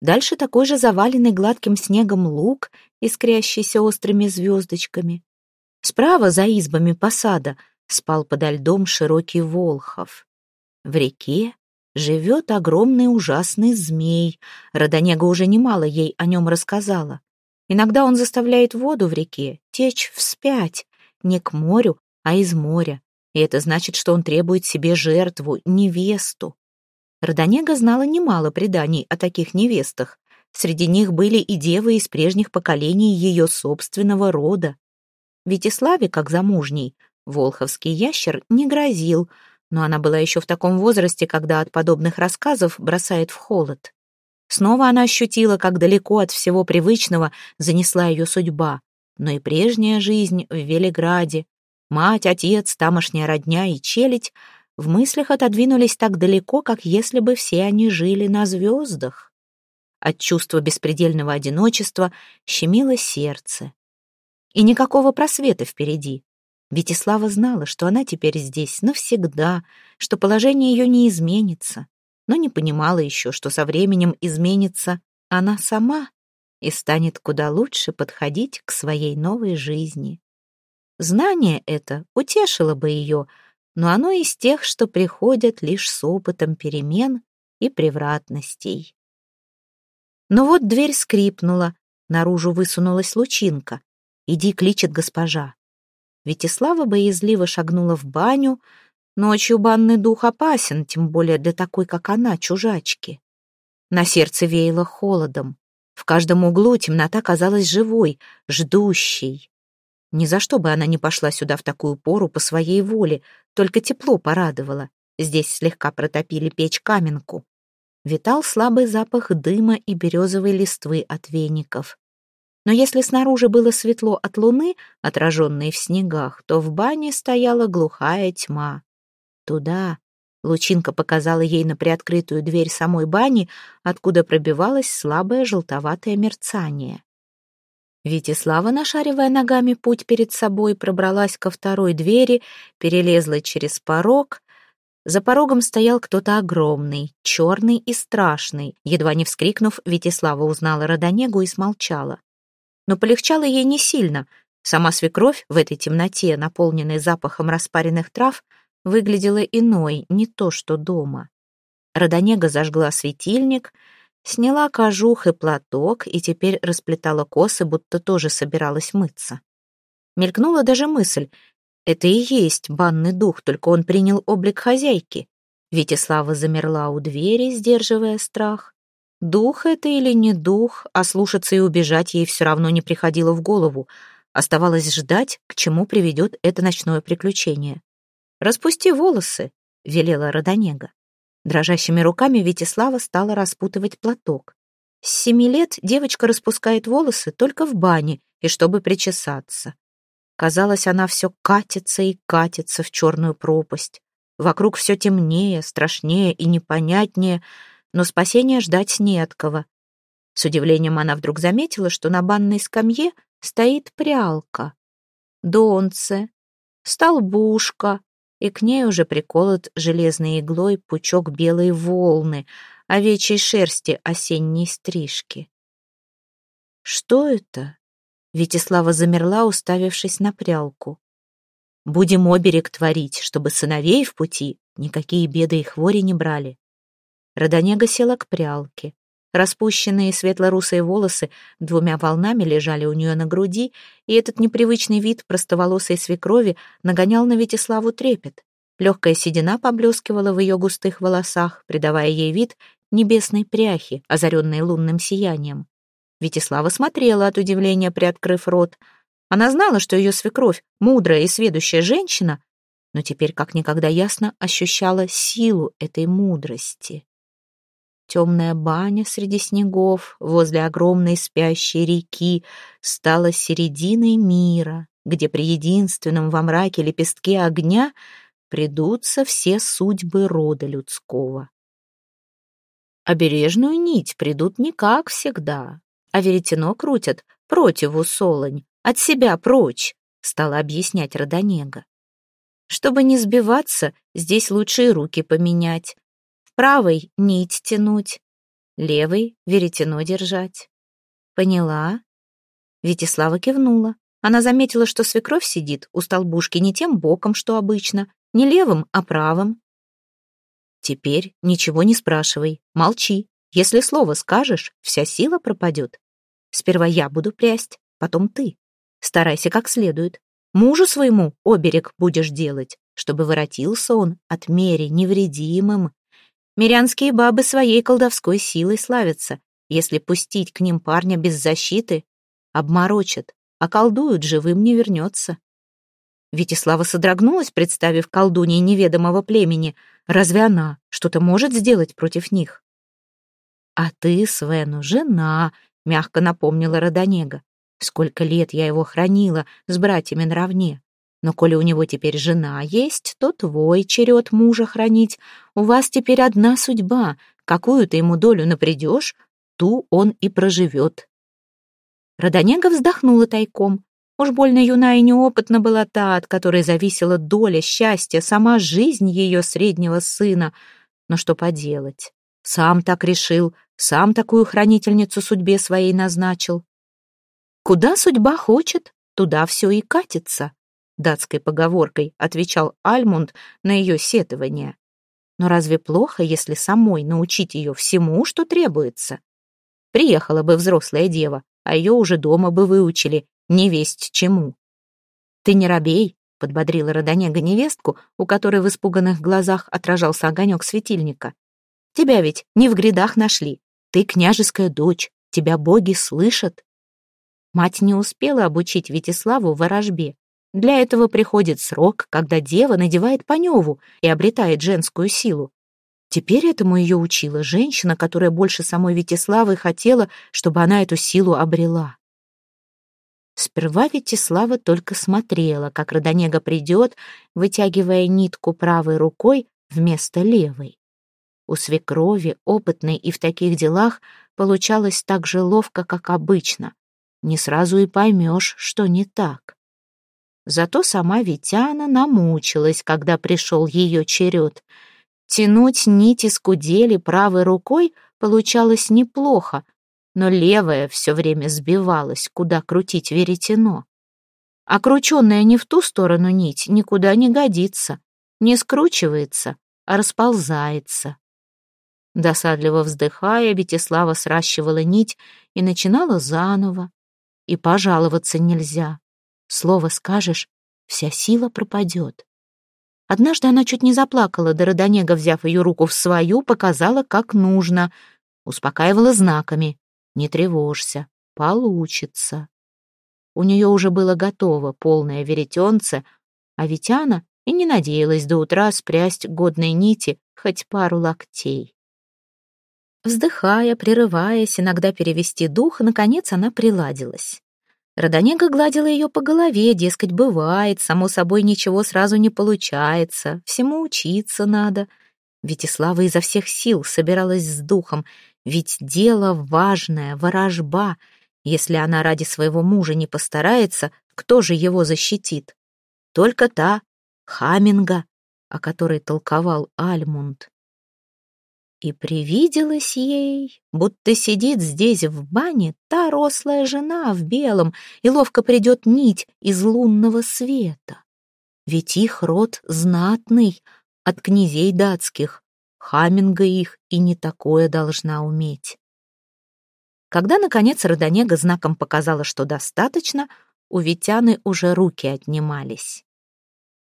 Дальше такой же заваленный гладким снегом луг, искрящийся острыми звездочками. Справа, за избами посада, спал подо льдом широкий Волхов. В реке живет огромный ужасный змей. Родонега уже немало ей о нем рассказала. Иногда он заставляет воду в реке течь вспять, не к морю, а из моря и это значит, что он требует себе жертву, невесту. Родонега знала немало преданий о таких невестах. Среди них были и девы из прежних поколений ее собственного рода. Витиславе, как замужней, волховский ящер не грозил, но она была еще в таком возрасте, когда от подобных рассказов бросает в холод. Снова она ощутила, как далеко от всего привычного занесла ее судьба. но и прежняя жизнь в Велиграде, мать, отец, тамошняя родня и челядь в мыслях отодвинулись так далеко, как если бы все они жили на звездах. От чувства беспредельного одиночества щемило сердце. И никакого просвета впереди. Витислава знала, что она теперь здесь навсегда, что положение ее не изменится, но не понимала еще, что со временем изменится она сама и станет куда лучше подходить к своей новой жизни. Знание это утешило бы ее, но оно из тех, что приходят лишь с опытом перемен и превратностей. Но вот дверь скрипнула, наружу высунулась лучинка. «Иди, кличет госпожа». Витислава боязливо шагнула в баню. Ночью банный дух опасен, тем более для такой, как она, чужачки. На сердце веяло холодом. В каждом углу темнота казалась живой, ждущей. Ни за что бы она не пошла сюда в такую пору по своей воле, только тепло порадовало. Здесь слегка протопили печь-каменку. Витал слабый запах дыма и березовой листвы от веников. Но если снаружи было светло от луны, отраженной в снегах, то в бане стояла глухая тьма. Туда, Лучинка показала ей на приоткрытую дверь самой бани, откуда пробивалось слабое желтоватое мерцание. Витислава, нашаривая ногами путь перед собой, пробралась ко второй двери, перелезла через порог. За порогом стоял кто-то огромный, черный и страшный. Едва не вскрикнув, Витислава узнала Родонегу и смолчала. Но полегчало ей не сильно. Сама свекровь в этой темноте, наполненной запахом распаренных трав, выглядела иной, не то что дома. Родонега зажгла светильник — Сняла кожух и платок и теперь расплетала косы, будто тоже собиралась мыться. Мелькнула даже мысль. Это и есть банный дух, только он принял облик хозяйки. Витислава замерла у двери, сдерживая страх. Дух это или не дух, а слушаться и убежать ей все равно не приходило в голову. Оставалось ждать, к чему приведет это ночное приключение. «Распусти волосы», — велела Родонега. Дрожащими руками Витислава стала распутывать платок. С семи лет девочка распускает волосы только в бане и чтобы причесаться. Казалось, она все катится и катится в черную пропасть. Вокруг все темнее, страшнее и непонятнее, но спасения ждать не от кого. С удивлением она вдруг заметила, что на банной скамье стоит прялка. Донце, столбушка, и к ней уже приколот железной иглой пучок белой волны, овечьей шерсти осенней стрижки. «Что это?» Витислава замерла, уставившись на прялку. «Будем оберег творить, чтобы сыновей в пути никакие беды и хвори не брали». Родонега села к прялке. Распущенные светло-русые волосы двумя волнами лежали у нее на груди, и этот непривычный вид простоволосой свекрови нагонял на Витиславу трепет. Легкая седина поблескивала в ее густых волосах, придавая ей вид небесной пряхи, озаренной лунным сиянием. Витислава смотрела от удивления, приоткрыв рот. Она знала, что ее свекровь — мудрая и сведущая женщина, но теперь как никогда ясно ощущала силу этой мудрости. Темная баня среди снегов возле огромной спящей реки стала серединой мира, где при единственном во мраке лепестке огня придутся все судьбы рода людского. Обережную нить придут не как всегда, а веретено крутят противу солонь, от себя прочь, стала объяснять Родонега. Чтобы не сбиваться, здесь лучшие руки поменять, Правой нить тянуть, левой веретено держать. Поняла? Витислава кивнула. Она заметила, что свекровь сидит у столбушки не тем боком, что обычно, не левым, а правым. Теперь ничего не спрашивай, молчи. Если слово скажешь, вся сила пропадет. Сперва я буду прясть, потом ты. Старайся как следует. Мужу своему оберег будешь делать, чтобы воротился он от мере невредимым. Мирянские бабы своей колдовской силой славятся. Если пустить к ним парня без защиты, обморочат, а колдуют живым не вернется. Витислава содрогнулась, представив колдуней неведомого племени. Разве она что-то может сделать против них? «А ты, Свену, жена», — мягко напомнила Родонега. Сколько лет я его хранила с братьями наравне. Но коли у него теперь жена есть, то твой черед мужа хранить. У вас теперь одна судьба. Какую ты ему долю напридешь, ту он и проживет. Родонега вздохнула тайком. Уж больно юна и неопытна была та, от которой зависела доля счастья, сама жизнь ее среднего сына. Но что поделать? Сам так решил, сам такую хранительницу судьбе своей назначил. Куда судьба хочет, туда все и катится, датской поговоркой отвечал Альмунд на ее сетование. Но разве плохо, если самой научить ее всему, что требуется? Приехала бы взрослая дева, а ее уже дома бы выучили, не весть чему. «Ты не робей», — подбодрила Родонега невестку, у которой в испуганных глазах отражался огонек светильника. «Тебя ведь не в грядах нашли. Ты княжеская дочь, тебя боги слышат». Мать не успела обучить Витиславу ворожбе. Для этого приходит срок, когда дева надевает паневу и обретает женскую силу. Теперь этому ее учила женщина, которая больше самой Витиславы хотела, чтобы она эту силу обрела. Сперва Витислава только смотрела, как Родонега придет, вытягивая нитку правой рукой вместо левой. У свекрови, опытной и в таких делах, получалось так же ловко, как обычно. Не сразу и поймешь, что не так. Зато сама Витяна намучилась, когда пришел ее черед — Тянуть нити кудели правой рукой получалось неплохо, но левая все время сбивалась, куда крутить веретено. А крученная не в ту сторону нить никуда не годится, не скручивается, а расползается. Досадливо вздыхая, Витислава сращивала нить и начинала заново. И пожаловаться нельзя. Слово скажешь, вся сила пропадет. Однажды она чуть не заплакала, да Родонега, взяв ее руку в свою, показала, как нужно. Успокаивала знаками. «Не тревожься, получится». У нее уже было готово полное веретенце, а Витяна и не надеялась до утра спрясть годной нити хоть пару локтей. Вздыхая, прерываясь, иногда перевести дух, наконец она приладилась. Родонега гладила ее по голове, дескать, бывает, само собой ничего сразу не получается, всему учиться надо. Витислава изо всех сил собиралась с духом, ведь дело важное, ворожба. Если она ради своего мужа не постарается, кто же его защитит? Только та, Хаминга, о которой толковал Альмунд. И привиделось ей, будто сидит здесь в бане та рослая жена в белом, и ловко придет нить из лунного света. Ведь их род знатный, от князей датских, Хаминга их и не такое должна уметь. Когда, наконец, Родонега знаком показала, что достаточно, у Витяны уже руки отнимались.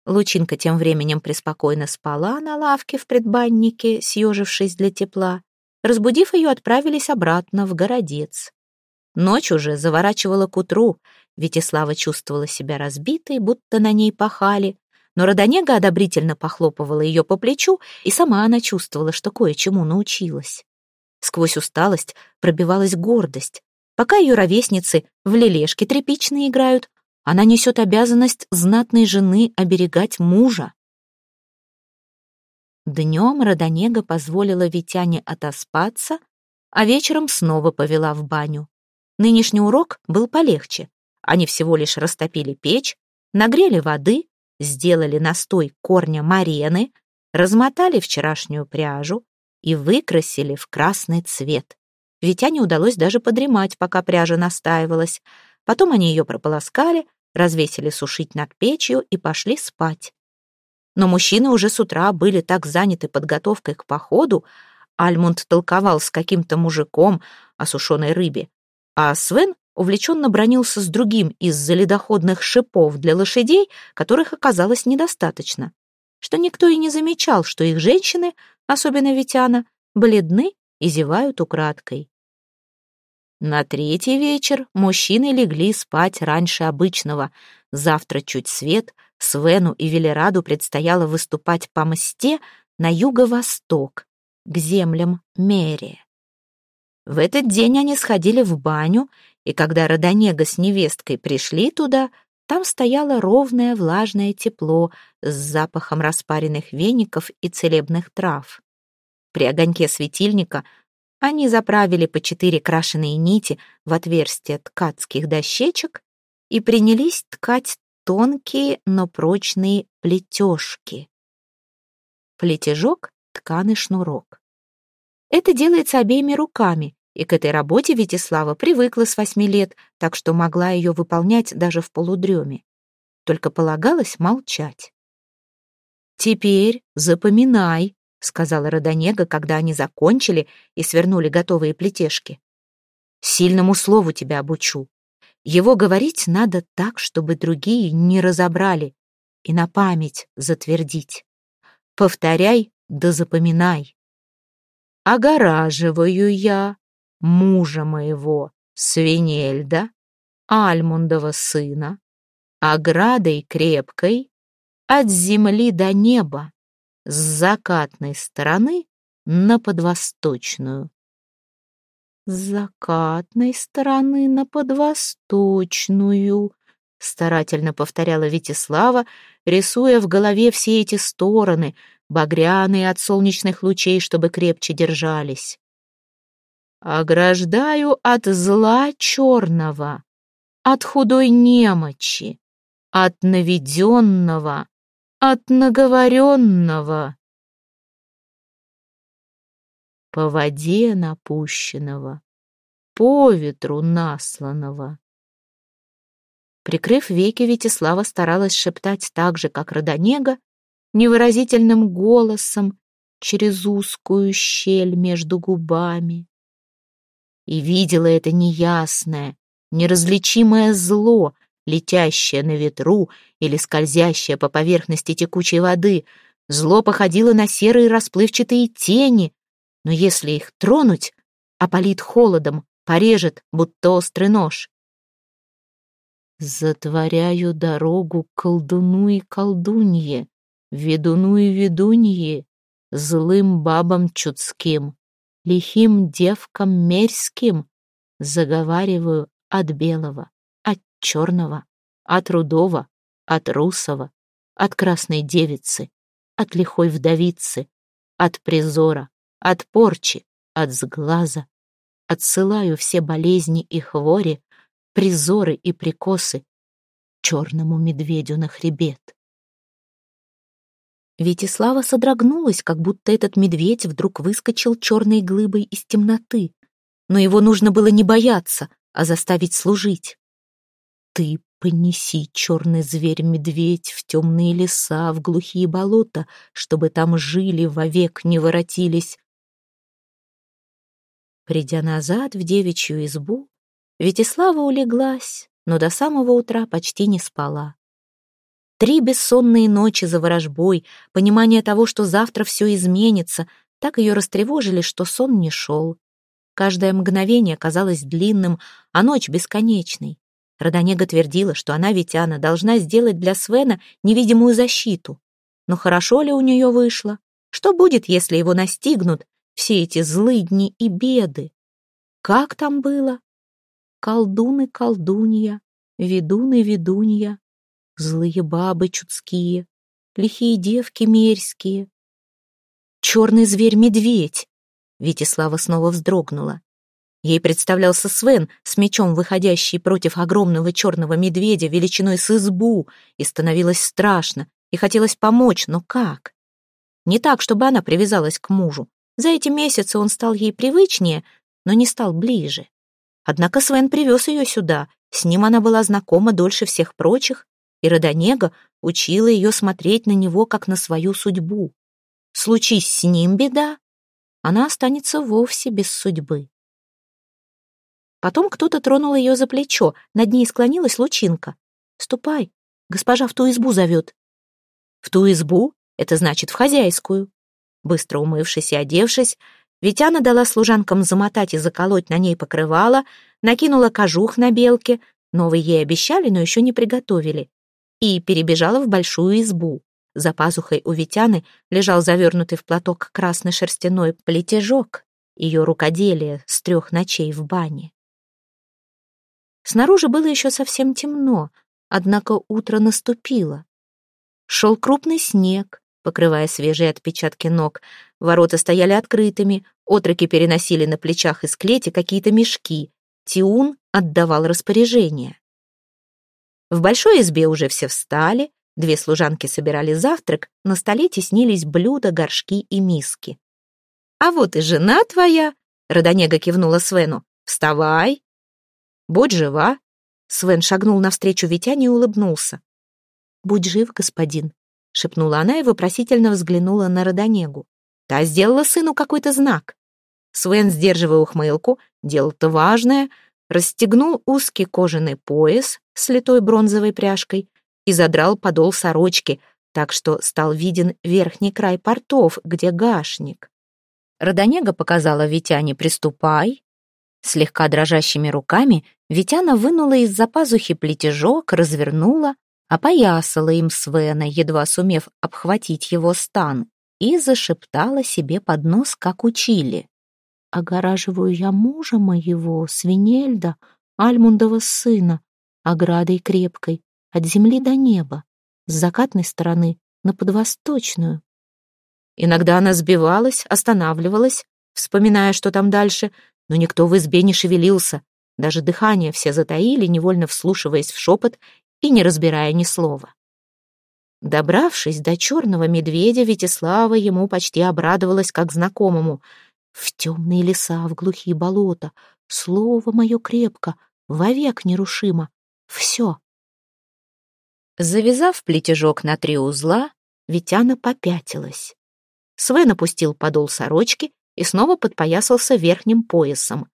Лучинка тем временем преспокойно спала на лавке в предбаннике, съежившись для тепла. Разбудив ее, отправились обратно в городец. Ночь уже заворачивала к утру. Витислава чувствовала себя разбитой, будто на ней пахали. Но Родонега одобрительно похлопывала ее по плечу, и сама она чувствовала, что кое-чему научилась. Сквозь усталость пробивалась гордость. Пока ее ровесницы в лелешке тряпичные играют, она несет обязанность знатной жены оберегать мужа. Днем Родонега позволила Витяне отоспаться, а вечером снова повела в баню. Нынешний урок был полегче. Они всего лишь растопили печь, нагрели воды, сделали настой корня марены, размотали вчерашнюю пряжу и выкрасили в красный цвет. Витяне удалось даже подремать, пока пряжа настаивалась. Потом они ее прополоскали, развесили сушить над печью и пошли спать. Но мужчины уже с утра были так заняты подготовкой к походу, Альмунд толковал с каким-то мужиком о сушеной рыбе, а Свен увлеченно бронился с другим из-за ледоходных шипов для лошадей, которых оказалось недостаточно, что никто и не замечал, что их женщины, особенно Витяна, бледны и зевают украдкой. На третий вечер мужчины легли спать раньше обычного. Завтра чуть свет, Свену и Велераду предстояло выступать по мсте на юго-восток, к землям Мерия. В этот день они сходили в баню и когда Родонега с невесткой пришли туда, там стояло ровное влажное тепло с запахом распаренных веников и целебных трав. При огоньке светильника они заправили по четыре крашеные нити в отверстие ткацких дощечек и принялись ткать тонкие, но прочные плетежки. Плетежок — тканый шнурок. Это делается обеими руками, и к этой работе Витислава привыкла с восьми лет, так что могла ее выполнять даже в полудреме. Только полагалось молчать. «Теперь запоминай», — сказала Родонега, когда они закончили и свернули готовые плетешки. «Сильному слову тебя обучу. Его говорить надо так, чтобы другие не разобрали, и на память затвердить. Повторяй да запоминай. Огораживаю я мужа моего, Свинельда, Альмундова сына, оградой крепкой от земли до неба, с закатной стороны на подвосточную. С закатной стороны на подвосточную, старательно повторяла Витислава, рисуя в голове все эти стороны, багряные от солнечных лучей, чтобы крепче держались. Ограждаю от зла черного, от худой немочи, от наведенного, от наговоренного. По воде напущенного, по ветру насланного. Прикрыв веки, Витислава старалась шептать так же, как Родонега, невыразительным голосом через узкую щель между губами и видела это неясное, неразличимое зло, летящее на ветру или скользящее по поверхности текучей воды. Зло походило на серые расплывчатые тени, но если их тронуть, опалит холодом, порежет, будто острый нож. Затворяю дорогу колдуну и колдунье, ведуну и ведунье, злым бабам чудским лихим девкам мерзким заговариваю от белого, черного, от рудого, от русого, от красной девицы, от лихой вдовицы, от призора, от порчи, от сглаза. Отсылаю все болезни и хвори, призоры и прикосы черному медведю на хребет. Витислава содрогнулась, как будто этот медведь вдруг выскочил черной глыбой из темноты. Но его нужно было не бояться, а заставить служить. «Ты понеси, черный зверь-медведь, в темные леса, в глухие болота, чтобы там жили, вовек не воротились». Придя назад в девичью избу, Витислава улеглась, но до самого утра почти не спала. Три бессонные ночи за ворожбой, понимание того, что завтра все изменится, так ее растревожили, что сон не шел. Каждое мгновение казалось длинным, а ночь бесконечной. Родонега твердила, что она, Витяна, должна сделать для Свена невидимую защиту. Но хорошо ли у нее вышло? Что будет, если его настигнут все эти злые дни и беды? Как там было? Колдуны, колдунья, ведуны, ведунья, Злые бабы чудские, лихие девки мерзкие. Черный зверь-медведь. Витислава снова вздрогнула. Ей представлялся Свен с мечом, выходящий против огромного черного медведя величиной с избу, и становилось страшно, и хотелось помочь, но как? Не так, чтобы она привязалась к мужу. За эти месяцы он стал ей привычнее, но не стал ближе. Однако Свен привез ее сюда, с ним она была знакома дольше всех прочих, и Родонега учила ее смотреть на него, как на свою судьбу. Случись с ним беда, она останется вовсе без судьбы. Потом кто-то тронул ее за плечо, над ней склонилась лучинка. «Ступай, госпожа в ту избу зовет». «В ту избу? Это значит в хозяйскую». Быстро умывшись и одевшись, Витяна дала служанкам замотать и заколоть на ней покрывало, накинула кожух на белке, новый ей обещали, но еще не приготовили и перебежала в большую избу. За пазухой у Витяны лежал завернутый в платок красный шерстяной плетежок, ее рукоделие с трех ночей в бане. Снаружи было еще совсем темно, однако утро наступило. Шел крупный снег, покрывая свежие отпечатки ног. Ворота стояли открытыми, отроки переносили на плечах из клети какие-то мешки. Тиун отдавал распоряжение. В большой избе уже все встали, две служанки собирали завтрак, на столе теснились блюда, горшки и миски. «А вот и жена твоя!» — Родонега кивнула Свену. «Вставай!» «Будь жива!» Свен шагнул навстречу Витяне и улыбнулся. «Будь жив, господин!» — шепнула она и вопросительно взглянула на Родонегу. Та сделала сыну какой-то знак. Свен, сдерживая ухмылку, дело-то важное, расстегнул узкий кожаный пояс с литой бронзовой пряжкой и задрал подол сорочки, так что стал виден верхний край портов, где гашник. Родонега показала Витяне «приступай». Слегка дрожащими руками Витяна вынула из-за пазухи плетежок, развернула, опоясала им Свена, едва сумев обхватить его стан, и зашептала себе под нос, как учили. «Огораживаю я мужа моего, Свинельда, Альмундова сына, оградой крепкой, от земли до неба, с закатной стороны на подвосточную, Иногда она сбивалась, останавливалась, вспоминая, что там дальше, но никто в избе не шевелился. Даже дыхание все затаили, невольно вслушиваясь в шепот и не разбирая ни слова. Добравшись до черного медведя, Витислава ему почти обрадовалась как знакомому. «В темные леса, в глухие болота, слово мое крепко, вовек нерушимо. Все». Завязав плетежок на три узла, Витяна попятилась. Свен опустил подол сорочки и снова подпоясался верхним поясом.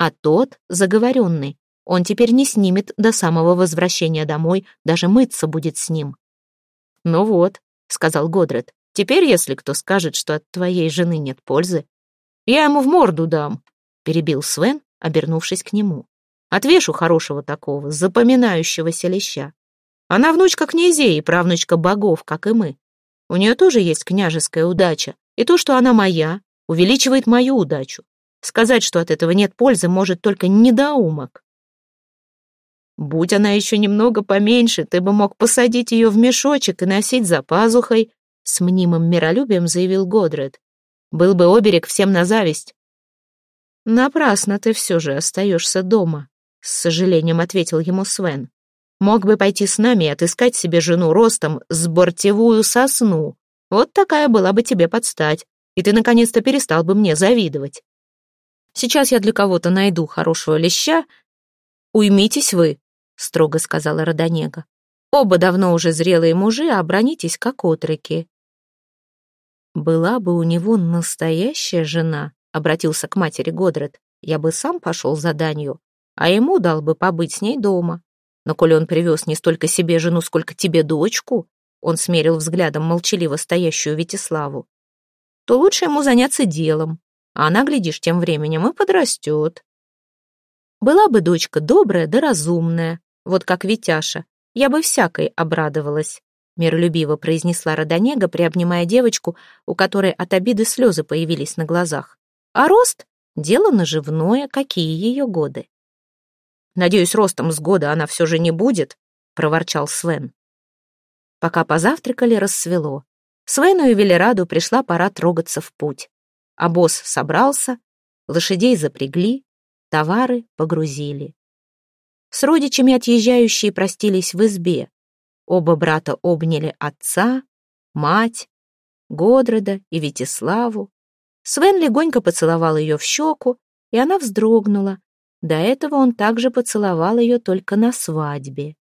А тот, заговоренный, он теперь не снимет до самого возвращения домой, даже мыться будет с ним. «Ну вот», — сказал Годред, — «теперь, если кто скажет, что от твоей жены нет пользы, я ему в морду дам», — перебил Свен, обернувшись к нему. «Отвешу хорошего такого, запоминающегося леща. Она внучка князей и правнучка богов, как и мы. У нее тоже есть княжеская удача, и то, что она моя, увеличивает мою удачу. Сказать, что от этого нет пользы, может только недоумок. Будь она еще немного поменьше, ты бы мог посадить ее в мешочек и носить за пазухой, с мнимым миролюбием заявил Годред. Был бы оберег всем на зависть. Напрасно ты все же остаешься дома, с сожалением ответил ему Свен. Мог бы пойти с нами и отыскать себе жену ростом с бортевую сосну. Вот такая была бы тебе подстать, и ты наконец-то перестал бы мне завидовать. Сейчас я для кого-то найду хорошего леща. Уймитесь вы, строго сказала Родонега. Оба давно уже зрелые мужи, а бронитесь как отроки. Была бы у него настоящая жена, обратился к матери Годред, я бы сам пошел за данью, а ему дал бы побыть с ней дома. Но коли он привез не столько себе жену, сколько тебе дочку, он смерил взглядом молчаливо стоящую Витиславу, то лучше ему заняться делом, а она, глядишь, тем временем и подрастет. Была бы дочка добрая да разумная, вот как Витяша, я бы всякой обрадовалась, миролюбиво произнесла Родонега, приобнимая девочку, у которой от обиды слезы появились на глазах. А рост — дело наживное, какие ее годы. Надеюсь, ростом с года она все же не будет», — проворчал Свен. Пока позавтракали, рассвело. Свену и Велераду пришла пора трогаться в путь. А босс собрался, лошадей запрягли, товары погрузили. С родичами отъезжающие простились в избе. Оба брата обняли отца, мать, Годрода и Витиславу. Свен легонько поцеловал ее в щеку, и она вздрогнула, до этого он также поцеловал ее только на свадьбе.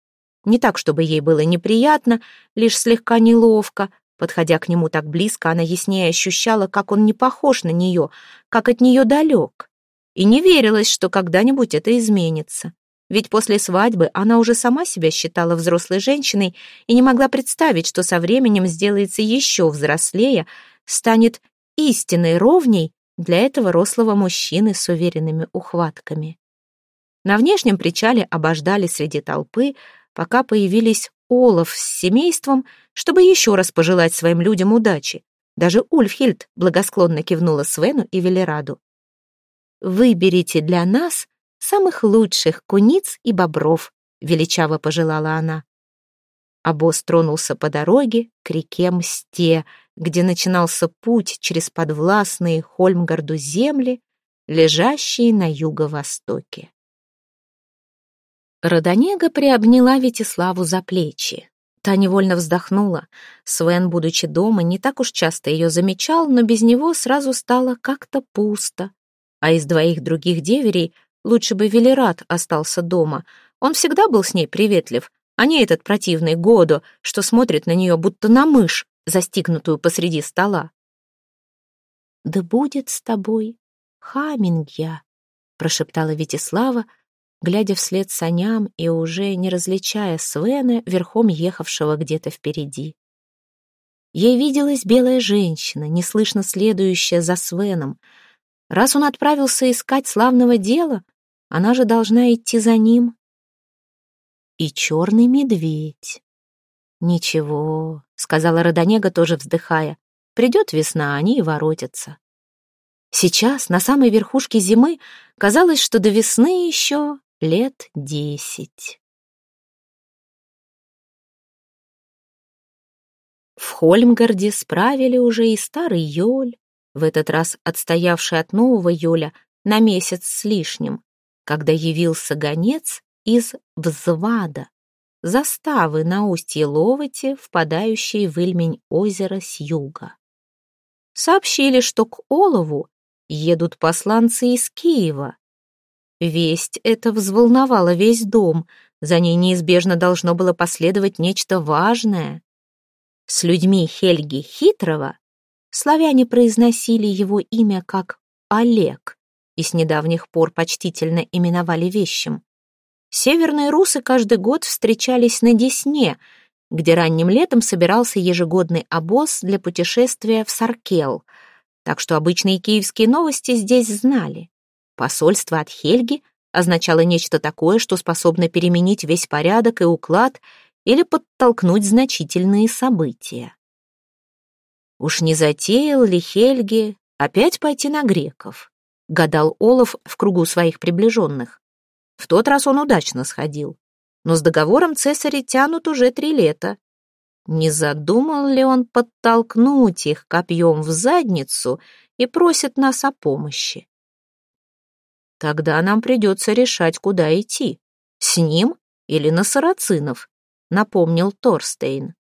Не так, чтобы ей было неприятно, лишь слегка неловко. Подходя к нему так близко, она яснее ощущала, как он не похож на нее, как от нее далек. И не верилось, что когда-нибудь это изменится. Ведь после свадьбы она уже сама себя считала взрослой женщиной и не могла представить, что со временем сделается еще взрослее, станет истинной ровней для этого рослого мужчины с уверенными ухватками. На внешнем причале обождали среди толпы, пока появились Олаф с семейством, чтобы еще раз пожелать своим людям удачи. Даже Ульфхильд благосклонно кивнула Свену и Велераду. «Выберите для нас самых лучших куниц и бобров», — величаво пожелала она. А тронулся по дороге к реке Мсте, где начинался путь через подвластные Хольмгарду земли, лежащие на юго-востоке. Родонега приобняла Витиславу за плечи. Та невольно вздохнула. Свен, будучи дома, не так уж часто ее замечал, но без него сразу стало как-то пусто. А из двоих других деверей лучше бы Велерат остался дома. Он всегда был с ней приветлив, а не этот противный Годо, что смотрит на нее будто на мышь, застигнутую посреди стола. «Да будет с тобой Хамингья», — прошептала Витислава, — глядя вслед саням и уже не различая Свена, верхом ехавшего где-то впереди. Ей виделась белая женщина, неслышно следующая за Свеном. Раз он отправился искать славного дела, она же должна идти за ним. И черный медведь. «Ничего», — сказала Родонега, тоже вздыхая. «Придет весна, они и воротятся». Сейчас, на самой верхушке зимы, казалось, что до весны еще лет десять. В Хольмгарде справили уже и старый Йоль, в этот раз отстоявший от нового Йоля на месяц с лишним, когда явился гонец из Взвада, заставы на устье Ловоти, впадающей в Ильмень озера с юга. Сообщили, что к Олову едут посланцы из Киева, Весть эта взволновала весь дом, за ней неизбежно должно было последовать нечто важное. С людьми Хельги Хитрого славяне произносили его имя как Олег и с недавних пор почтительно именовали вещим. Северные русы каждый год встречались на Десне, где ранним летом собирался ежегодный обоз для путешествия в Саркел, так что обычные киевские новости здесь знали. Посольство от Хельги означало нечто такое, что способно переменить весь порядок и уклад или подтолкнуть значительные события. Уж не затеял ли Хельги опять пойти на греков? Гадал Олаф в кругу своих приближенных. В тот раз он удачно сходил, но с договором цесаря тянут уже три лета. Не задумал ли он подтолкнуть их копьем в задницу и просит нас о помощи? Тогда нам придется решать, куда идти. С ним или на сарацинов, напомнил Торстейн.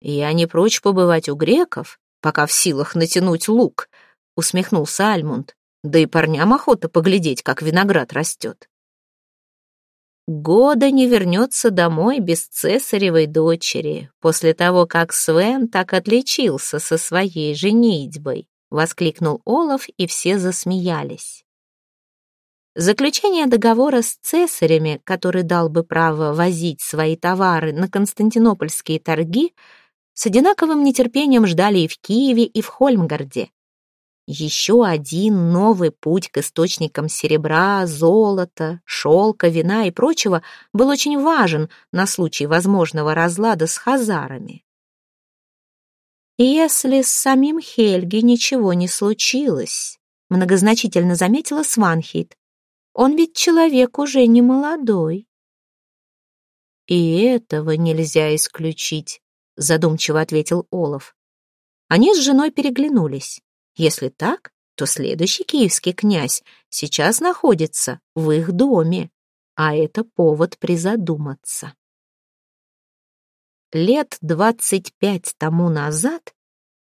Я не прочь побывать у греков, пока в силах натянуть лук, усмехнулся Альмунд. Да и парням охота поглядеть, как виноград растет. Года не вернется домой без цесаревой дочери, после того, как Свен так отличился со своей женитьбой, воскликнул Олаф, и все засмеялись. Заключение договора с цесарями, который дал бы право возить свои товары на константинопольские торги, с одинаковым нетерпением ждали и в Киеве, и в Хольмгарде. Еще один новый путь к источникам серебра, золота, шелка, вина и прочего был очень важен на случай возможного разлада с хазарами. «Если с самим Хельги ничего не случилось», многозначительно заметила Сванхейт, он ведь человек уже не молодой. И этого нельзя исключить, задумчиво ответил Олаф. Они с женой переглянулись. Если так, то следующий киевский князь сейчас находится в их доме, а это повод призадуматься. Лет двадцать пять тому назад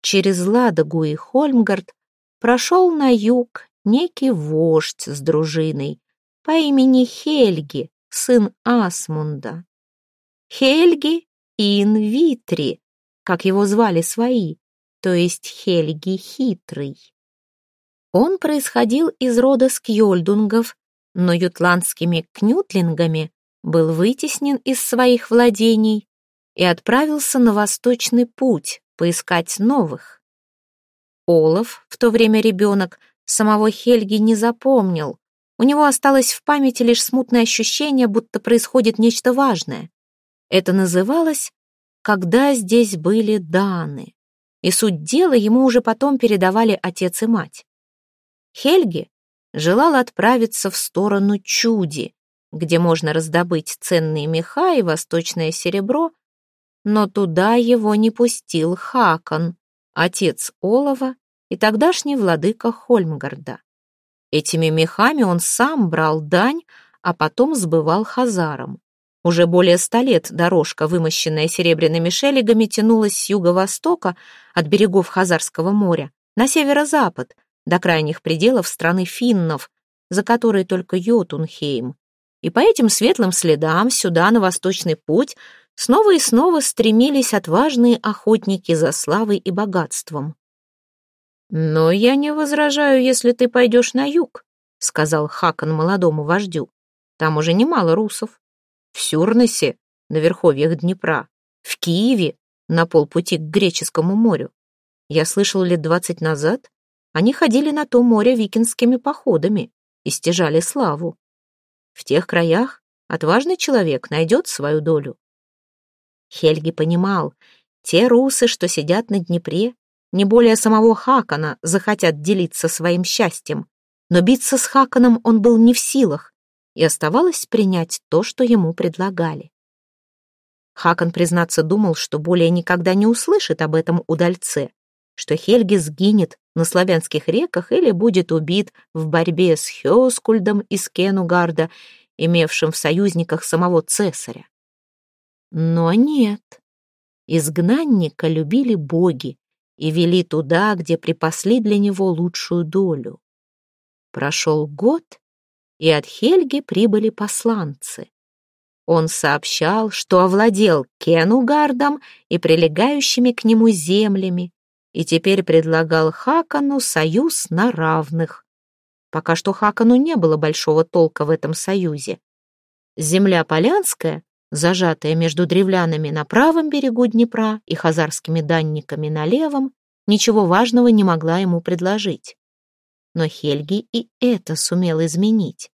через Ладогу и Хольмгард прошел на юг некий вождь с дружиной по имени Хельги, сын Асмунда. Хельги Инвитри, как его звали свои, то есть Хельги Хитрый. Он происходил из рода скьольдунгов, но ютландскими кнютлингами был вытеснен из своих владений и отправился на восточный путь поискать новых. Олаф, в то время ребенок, Самого Хельги не запомнил. У него осталось в памяти лишь смутное ощущение, будто происходит нечто важное. Это называлось «Когда здесь были Даны». И суть дела ему уже потом передавали отец и мать. Хельги желал отправиться в сторону Чуди, где можно раздобыть ценные меха и восточное серебро, но туда его не пустил Хакон, отец Олова и тогдашний владыка Хольмгарда. Этими мехами он сам брал дань, а потом сбывал хазарам. Уже более ста лет дорожка, вымощенная серебряными шелегами, тянулась с юго-востока от берегов Хазарского моря на северо-запад, до крайних пределов страны финнов, за которой только Йотунхейм. И по этим светлым следам сюда, на восточный путь, снова и снова стремились отважные охотники за славой и богатством. «Но я не возражаю, если ты пойдешь на юг», — сказал Хакон молодому вождю. «Там уже немало русов. В Сюрнесе, на верховьях Днепра, в Киеве, на полпути к Греческому морю. Я слышал лет двадцать назад, они ходили на то море викинскими походами и стяжали славу. В тех краях отважный человек найдет свою долю. Хельги понимал, те русы, что сидят на Днепре, не более самого Хакана захотят делиться своим счастьем, но биться с Хаканом он был не в силах, и оставалось принять то, что ему предлагали. Хакан, признаться, думал, что более никогда не услышит об этом удальце, что Хельги сгинет на славянских реках или будет убит в борьбе с Хёскульдом из Кенугарда, имевшим в союзниках самого цесаря. Но нет. Изгнанника любили боги, и вели туда, где припасли для него лучшую долю. Прошел год, и от Хельги прибыли посланцы. Он сообщал, что овладел Кенугардом и прилегающими к нему землями, и теперь предлагал Хакану союз на равных. Пока что Хакану не было большого толка в этом союзе. Земля Полянская зажатая между древлянами на правом берегу Днепра и хазарскими данниками на левом, ничего важного не могла ему предложить. Но Хельги и это сумел изменить.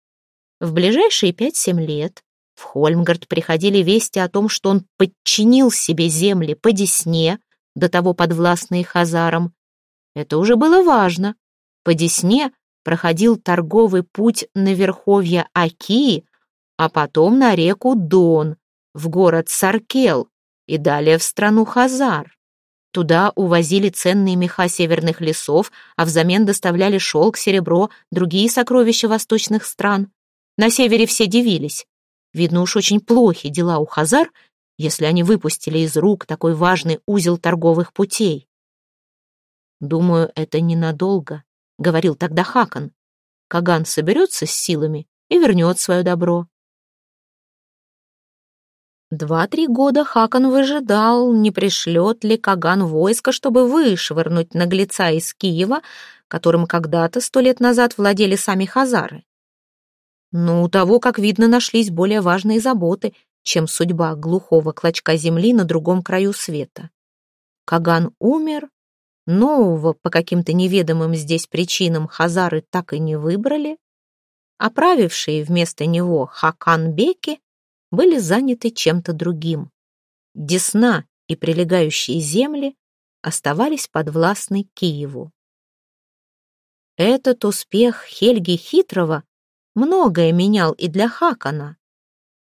В ближайшие пять-семь лет в Хольмгард приходили вести о том, что он подчинил себе земли по Десне, до того подвластные хазарам. Это уже было важно. По Десне проходил торговый путь на верховья Акии, а потом на реку Дон, в город Саркел и далее в страну Хазар. Туда увозили ценные меха северных лесов, а взамен доставляли шелк, серебро, другие сокровища восточных стран. На севере все дивились. Видно уж очень плохи дела у Хазар, если они выпустили из рук такой важный узел торговых путей. «Думаю, это ненадолго», — говорил тогда Хакан. «Каган соберется с силами и вернет свое добро. Два-три года Хакон выжидал, не пришлет ли Каган войско, чтобы вышвырнуть наглеца из Киева, которым когда-то сто лет назад владели сами хазары. Но у того, как видно, нашлись более важные заботы, чем судьба глухого клочка земли на другом краю света. Каган умер, нового по каким-то неведомым здесь причинам хазары так и не выбрали, а правившие вместо него Хакан-беки были заняты чем-то другим. Десна и прилегающие земли оставались подвластны Киеву. Этот успех Хельги Хитрого многое менял и для Хакана.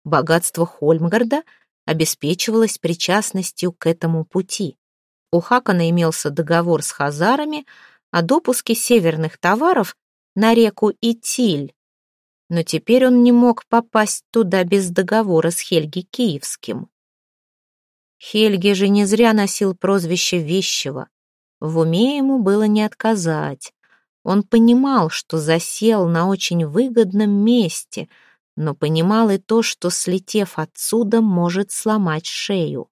Богатство Хольмгарда обеспечивалось причастностью к этому пути. У Хакана имелся договор с хазарами о допуске северных товаров на реку Итиль, но теперь он не мог попасть туда без договора с Хельги Киевским. Хельги же не зря носил прозвище Вещего. В уме ему было не отказать. Он понимал, что засел на очень выгодном месте, но понимал и то, что, слетев отсюда, может сломать шею.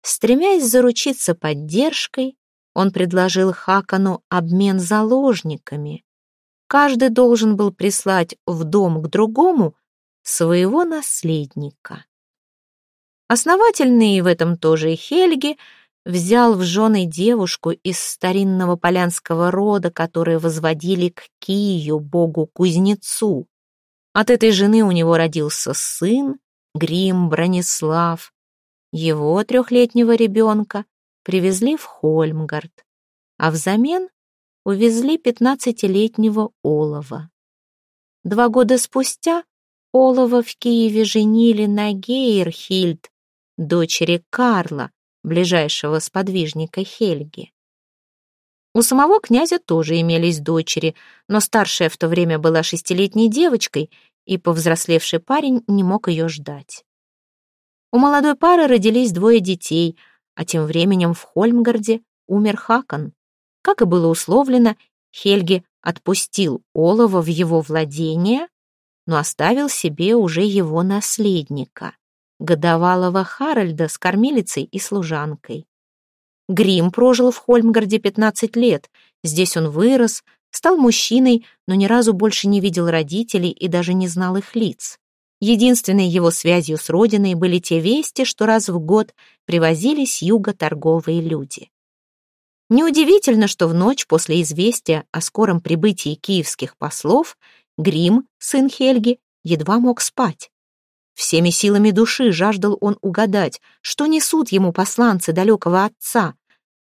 Стремясь заручиться поддержкой, он предложил Хакану обмен заложниками каждый должен был прислать в дом к другому своего наследника. Основательный в этом тоже и Хельги взял в жены девушку из старинного полянского рода, которые возводили к Кию, богу-кузнецу. От этой жены у него родился сын, Грим Бронислав. Его трехлетнего ребенка привезли в Хольмгард, а взамен увезли пятнадцатилетнего Олова. Два года спустя Олова в Киеве женили на Гейрхильд, дочери Карла, ближайшего сподвижника Хельги. У самого князя тоже имелись дочери, но старшая в то время была шестилетней девочкой, и повзрослевший парень не мог ее ждать. У молодой пары родились двое детей, а тем временем в Хольмгарде умер Хакон. Как и было условлено, Хельги отпустил Олова в его владение, но оставил себе уже его наследника, годовалого Харальда с кормилицей и служанкой. Грим прожил в Хольмгарде 15 лет. Здесь он вырос, стал мужчиной, но ни разу больше не видел родителей и даже не знал их лиц. Единственной его связью с родиной были те вести, что раз в год привозили с юга торговые люди. Неудивительно, что в ночь после известия о скором прибытии киевских послов Грим, сын Хельги, едва мог спать. Всеми силами души жаждал он угадать, что несут ему посланцы далекого отца.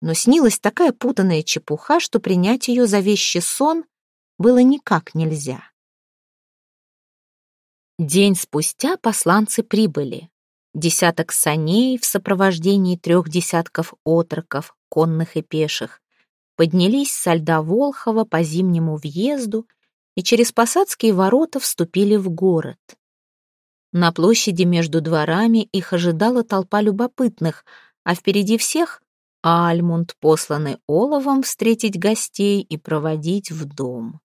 Но снилась такая путанная чепуха, что принять ее за вещи сон было никак нельзя. День спустя посланцы прибыли. Десяток саней в сопровождении трех десятков отроков, конных и пеших, поднялись со льда Волхова по зимнему въезду и через посадские ворота вступили в город. На площади между дворами их ожидала толпа любопытных, а впереди всех — Альмунд, посланный Оловом встретить гостей и проводить в дом.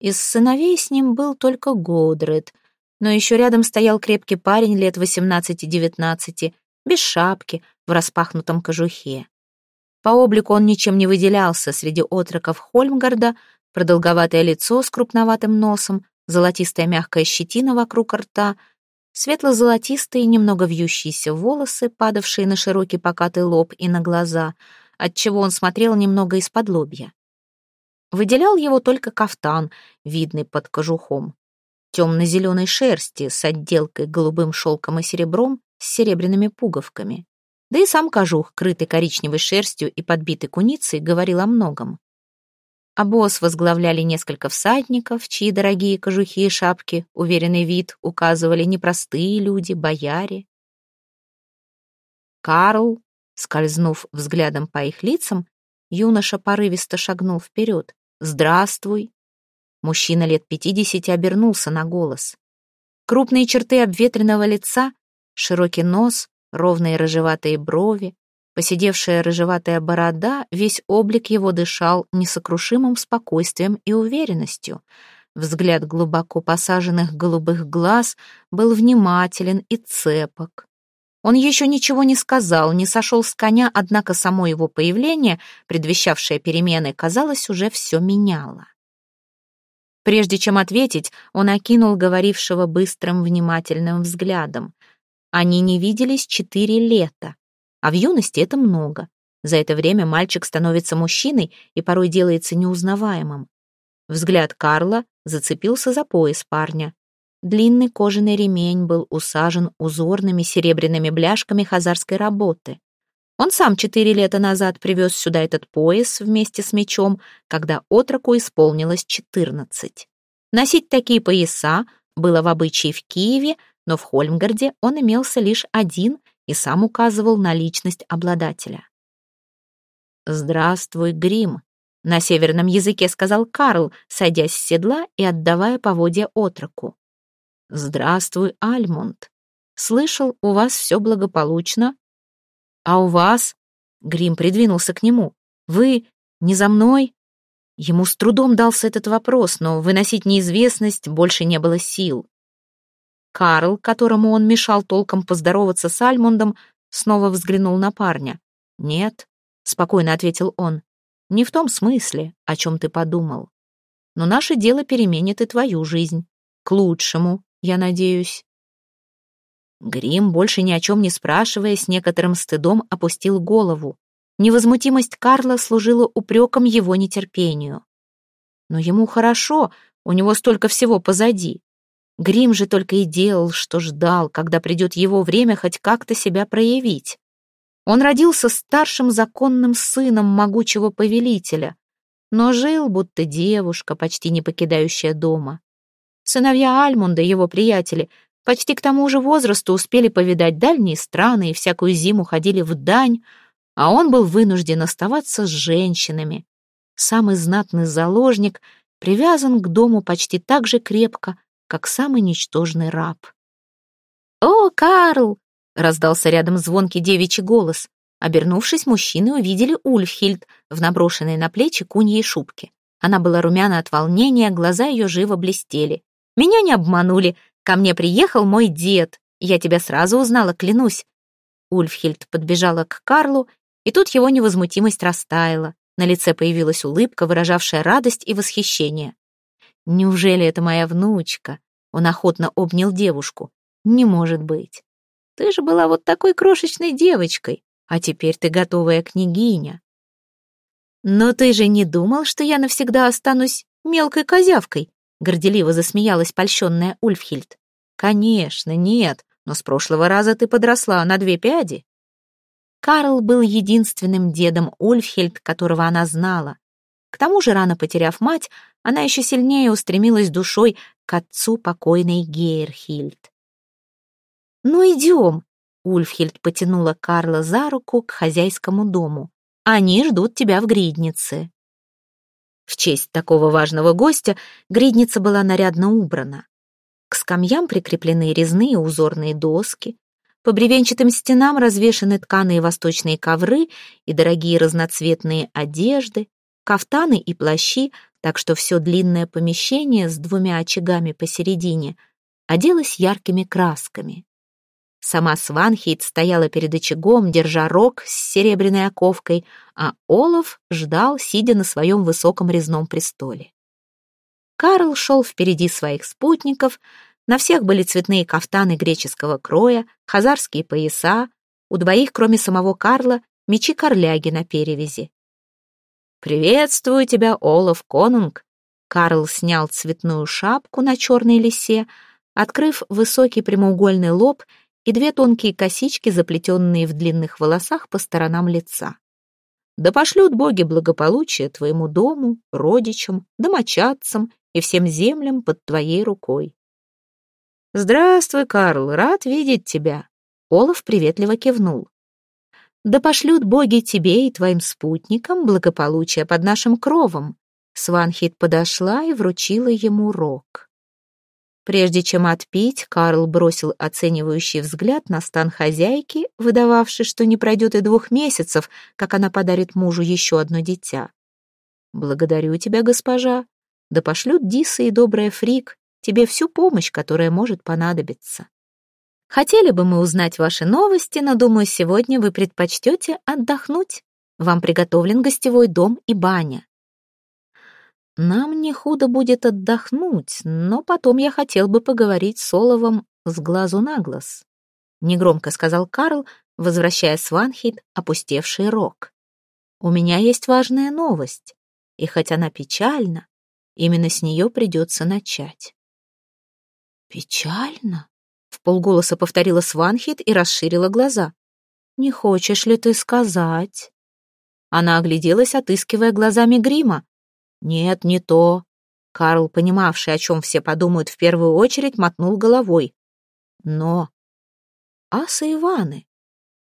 Из сыновей с ним был только Годред, но еще рядом стоял крепкий парень лет восемнадцати-девятнадцати, без шапки, в распахнутом кожухе. По облику он ничем не выделялся среди отроков Хольмгарда, продолговатое лицо с крупноватым носом, золотистая мягкая щетина вокруг рта, светло-золотистые, немного вьющиеся волосы, падавшие на широкий покатый лоб и на глаза, отчего он смотрел немного из-под лобья. Выделял его только кафтан, видный под кожухом, темно-зеленой шерсти с отделкой голубым шелком и серебром с серебряными пуговками. Да и сам кожух, крытый коричневой шерстью и подбитый куницей, говорил о многом. Обоз возглавляли несколько всадников, чьи дорогие кожухи и шапки, уверенный вид, указывали непростые люди, бояре. Карл, скользнув взглядом по их лицам, юноша порывисто шагнул вперед. «Здравствуй!» Мужчина лет пятидесяти обернулся на голос. Крупные черты обветренного лица, широкий нос, ровные рыжеватые брови, Посидевшая рыжеватая борода, весь облик его дышал несокрушимым спокойствием и уверенностью. Взгляд глубоко посаженных голубых глаз был внимателен и цепок. Он еще ничего не сказал, не сошел с коня, однако само его появление, предвещавшее перемены, казалось, уже все меняло. Прежде чем ответить, он окинул говорившего быстрым внимательным взглядом. Они не виделись четыре лета, а в юности это много. За это время мальчик становится мужчиной и порой делается неузнаваемым. Взгляд Карла зацепился за пояс парня. Длинный кожаный ремень был усажен узорными серебряными бляшками хазарской работы. Он сам четыре лета назад привез сюда этот пояс вместе с мечом, когда отроку исполнилось четырнадцать. Носить такие пояса было в обычае в Киеве, но в Хольмгарде он имелся лишь один и сам указывал на личность обладателя. «Здравствуй, Грим», — на северном языке сказал Карл, садясь с седла и отдавая поводья отроку. «Здравствуй, Альмунд. Слышал, у вас все благополучно. А у вас?» — Грим придвинулся к нему. «Вы не за мной?» Ему с трудом дался этот вопрос, но выносить неизвестность больше не было сил. Карл, которому он мешал толком поздороваться с Альмундом, снова взглянул на парня. «Нет», — спокойно ответил он, — «не в том смысле, о чем ты подумал. Но наше дело переменит и твою жизнь. К лучшему, я надеюсь». Грим, больше ни о чем не спрашивая, с некоторым стыдом опустил голову. Невозмутимость Карла служила упреком его нетерпению. Но ему хорошо, у него столько всего позади. Грим же только и делал, что ждал, когда придет его время хоть как-то себя проявить. Он родился старшим законным сыном могучего повелителя, но жил, будто девушка, почти не покидающая дома. Сыновья Альмунда, его приятели, почти к тому же возрасту успели повидать дальние страны и всякую зиму ходили в дань, а он был вынужден оставаться с женщинами. Самый знатный заложник привязан к дому почти так же крепко, как самый ничтожный раб. «О, Карл!» — раздался рядом звонкий девичий голос. Обернувшись, мужчины увидели Ульфхильд в наброшенной на плечи куньей шубке. Она была румяна от волнения, глаза ее живо блестели. «Меня не обманули. Ко мне приехал мой дед. Я тебя сразу узнала, клянусь». Ульфхильд подбежала к Карлу, и тут его невозмутимость растаяла. На лице появилась улыбка, выражавшая радость и восхищение. «Неужели это моя внучка?» Он охотно обнял девушку. «Не может быть. Ты же была вот такой крошечной девочкой, а теперь ты готовая княгиня». «Но ты же не думал, что я навсегда останусь мелкой козявкой?» горделиво засмеялась польщенная Ульфхильд. «Конечно, нет, но с прошлого раза ты подросла на две пяди». Карл был единственным дедом Ульфхельд, которого она знала. К тому же, рано потеряв мать, она еще сильнее устремилась душой к отцу покойной Гейрхильд. «Ну, идем!» — Ульфхельд потянула Карла за руку к хозяйскому дому. «Они ждут тебя в гриднице». В честь такого важного гостя гридница была нарядно убрана. К скамьям прикреплены резные узорные доски, по бревенчатым стенам развешаны тканые восточные ковры и дорогие разноцветные одежды, кафтаны и плащи, так что все длинное помещение с двумя очагами посередине оделось яркими красками. Сама Сванхейт стояла перед очагом, держа рог с серебряной оковкой, а Олаф ждал, сидя на своем высоком резном престоле. Карл шел впереди своих спутников, на всех были цветные кафтаны греческого кроя, хазарские пояса, у двоих, кроме самого Карла, мечи-корляги на перевязи. «Приветствую тебя, Олаф Конунг!» Карл снял цветную шапку на черной лисе, открыв высокий прямоугольный лоб и две тонкие косички, заплетенные в длинных волосах по сторонам лица. «Да пошлют боги благополучия твоему дому, родичам, домочадцам и всем землям под твоей рукой. «Здравствуй, Карл, рад видеть тебя!» Олаф приветливо кивнул. «Да пошлют боги тебе и твоим спутникам благополучие под нашим кровом!» Сванхит подошла и вручила ему рог. Прежде чем отпить, Карл бросил оценивающий взгляд на стан хозяйки, выдававший, что не пройдет и двух месяцев, как она подарит мужу еще одно дитя. «Благодарю тебя, госпожа. Да пошлют Диса и добрая Фрик, тебе всю помощь, которая может понадобиться. Хотели бы мы узнать ваши новости, но, думаю, сегодня вы предпочтете отдохнуть. Вам приготовлен гостевой дом и баня. Нам не худо будет отдохнуть, но потом я хотел бы поговорить с Оловом с глазу на глаз. Негромко сказал Карл, возвращая Сванхит опустевший рог. У меня есть важная новость, и хоть она печальна, именно с нее придется начать. «Печально?» — полголоса повторила Сванхит и расширила глаза. «Не хочешь ли ты сказать?» Она огляделась, отыскивая глазами грима. «Нет, не то». Карл, понимавший, о чем все подумают в первую очередь, мотнул головой. «Но...» «Аса Иваны,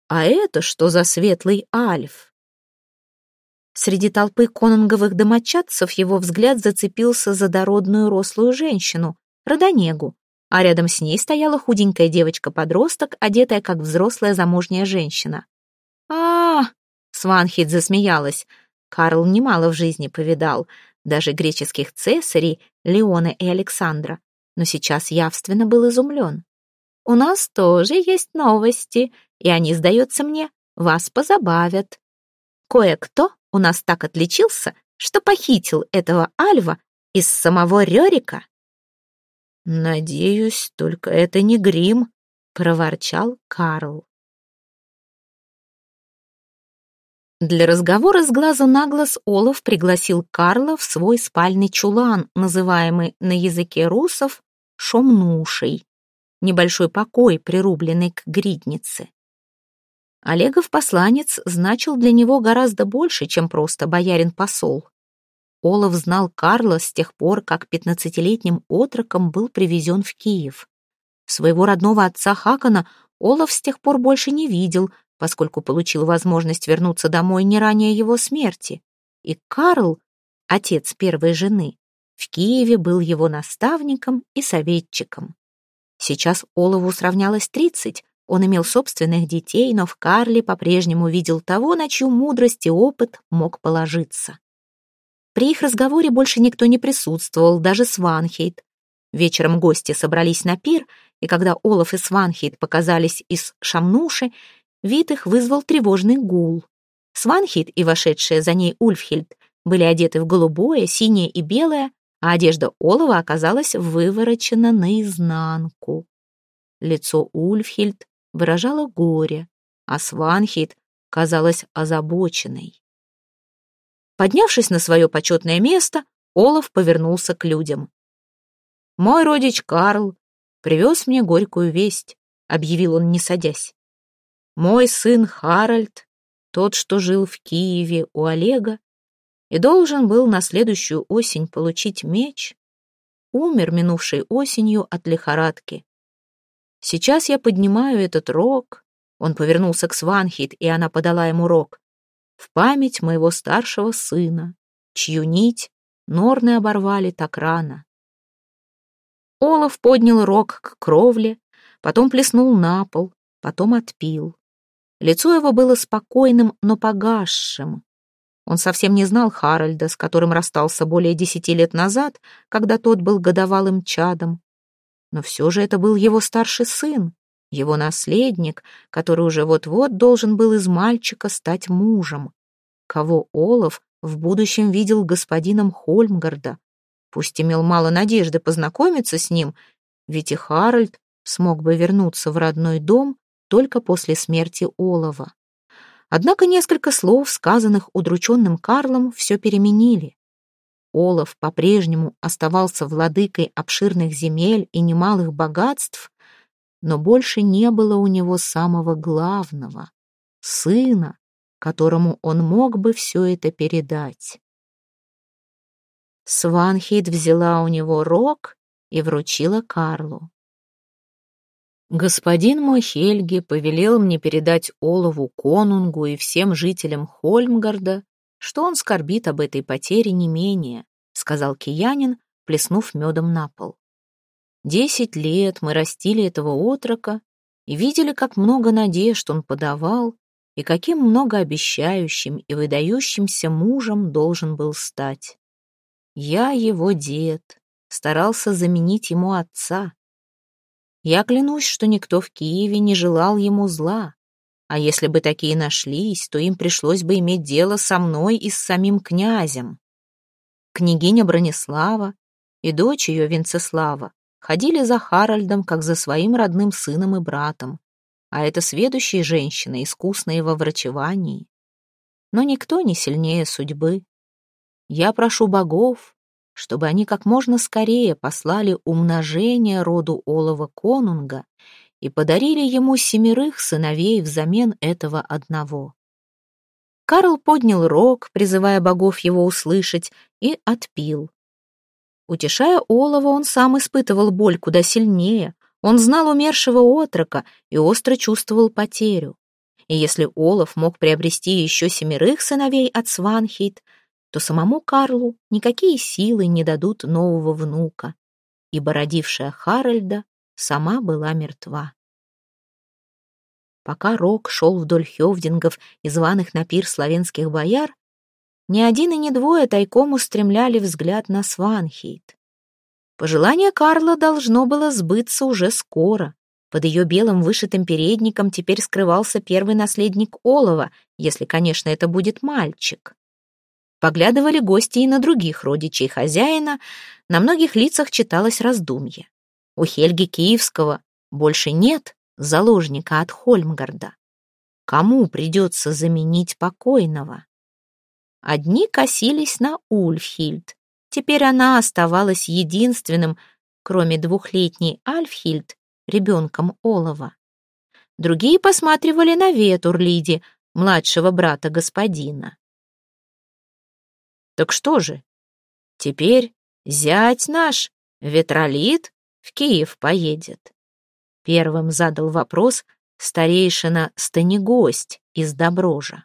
а это что за светлый альф?» Среди толпы конунговых домочадцев его взгляд зацепился за дородную рослую женщину, Родонегу, а рядом с ней стояла худенькая девочка-подросток, одетая как взрослая замужняя женщина. а, -а, Сванхит засмеялась. Карл немало в жизни повидал, даже греческих цесарей, Леона и Александра, но сейчас явственно был изумлен. «У нас тоже есть новости, и они, сдается мне, вас позабавят. Кое-кто у нас так отличился, что похитил этого Альва из самого Рерика «Надеюсь, только это не грим», — проворчал Карл. Для разговора с глазу на глаз Олаф пригласил Карла в свой спальный чулан, называемый на языке русов шомнушей, небольшой покой, прирубленный к гриднице. Олегов посланец значил для него гораздо больше, чем просто боярин-посол. Олаф знал Карла с тех пор, как пятнадцатилетним отроком был привезен в Киев. Своего родного отца Хакана Олаф с тех пор больше не видел, поскольку получил возможность вернуться домой не ранее его смерти. И Карл, отец первой жены, в Киеве был его наставником и советчиком. Сейчас Олову сравнялось тридцать, он имел собственных детей, но в Карле по-прежнему видел того, на чью мудрость и опыт мог положиться. При их разговоре больше никто не присутствовал, даже Сванхейт. Вечером гости собрались на пир, и когда Олаф и Сванхейт показались из Шамнуши, вид их вызвал тревожный гул. Сванхейт и вошедшая за ней Ульфхильд были одеты в голубое, синее и белое, а одежда Олова оказалась выворочена наизнанку. Лицо Ульфхильд выражало горе, а Сванхейт казалась озабоченной. Поднявшись на свое почетное место, Олаф повернулся к людям. «Мой родич Карл привез мне горькую весть», — объявил он, не садясь. «Мой сын Харальд, тот, что жил в Киеве у Олега, и должен был на следующую осень получить меч, умер минувшей осенью от лихорадки. Сейчас я поднимаю этот рог. Он повернулся к Сванхит, и она подала ему рог. В память моего старшего сына, чью нить норны оборвали так рано. Олаф поднял рог к кровле, потом плеснул на пол, потом отпил. Лицо его было спокойным, но погасшим. Он совсем не знал Харальда, с которым расстался более десяти лет назад, когда тот был годовалым чадом. Но все же это был его старший сын, его наследник, который уже вот-вот должен был из мальчика стать мужем, кого Олаф в будущем видел господином Хольмгарда. Пусть имел мало надежды познакомиться с ним, ведь и Харальд смог бы вернуться в родной дом только после смерти Олова. Однако несколько слов, сказанных удрученным Карлом, все переменили. Олаф по-прежнему оставался владыкой обширных земель и немалых богатств, но больше не было у него самого главного — сына, которому он мог бы все это передать. Сванхейд взяла у него рог и вручила Карлу. «Господин мой Хельги повелел мне передать Олову конунгу и всем жителям Хольмгарда что он скорбит об этой потере не менее, сказал киянин, плеснув медом на пол. Десять лет мы растили этого отрока и видели, как много надежд он подавал и каким многообещающим и выдающимся мужем должен был стать. Я его дед, старался заменить ему отца. Я клянусь, что никто в Киеве не желал ему зла, а если бы такие нашлись, то им пришлось бы иметь дело со мной и с самим князем. Княгиня Бронислава и дочь ее Венцеслава ходили за Харальдом, как за своим родным сыном и братом, а это сведущие женщины, искусные во врачевании. Но никто не сильнее судьбы. Я прошу богов, чтобы они как можно скорее послали умножение роду Олова Конунга и подарили ему семерых сыновей взамен этого одного. Карл поднял рог, призывая богов его услышать, и отпил. Утешая Олова, он сам испытывал боль куда сильнее. Он знал умершего отрока и остро чувствовал потерю. И если Олаф мог приобрести еще семерых сыновей от Сванхейт, то самому Карлу никакие силы не дадут нового внука, ибо родившая Харальда сама была мертва. Пока Рок шел вдоль хевдингов и званых на пир славянских бояр, ни один и ни двое тайком устремляли взгляд на Сванхейт. Пожелание Карла должно было сбыться уже скоро. Под ее белым вышитым передником теперь скрывался первый наследник Олова, если, конечно, это будет мальчик. Поглядывали гости и на других родичей хозяина, на многих лицах читалось раздумье. У Хельги Киевского больше нет заложника от Хольмгарда. Кому придется заменить покойного? Одни косились на Ульфхильд. Теперь она оставалась единственным, кроме двухлетней Альфхильд, ребенком Олова. Другие посматривали на Ветурлиди, младшего брата господина. «Так что же, Теперь зять наш, ветролит, в Киев поедет. Первым задал вопрос старейшина Станегость из Доброжа.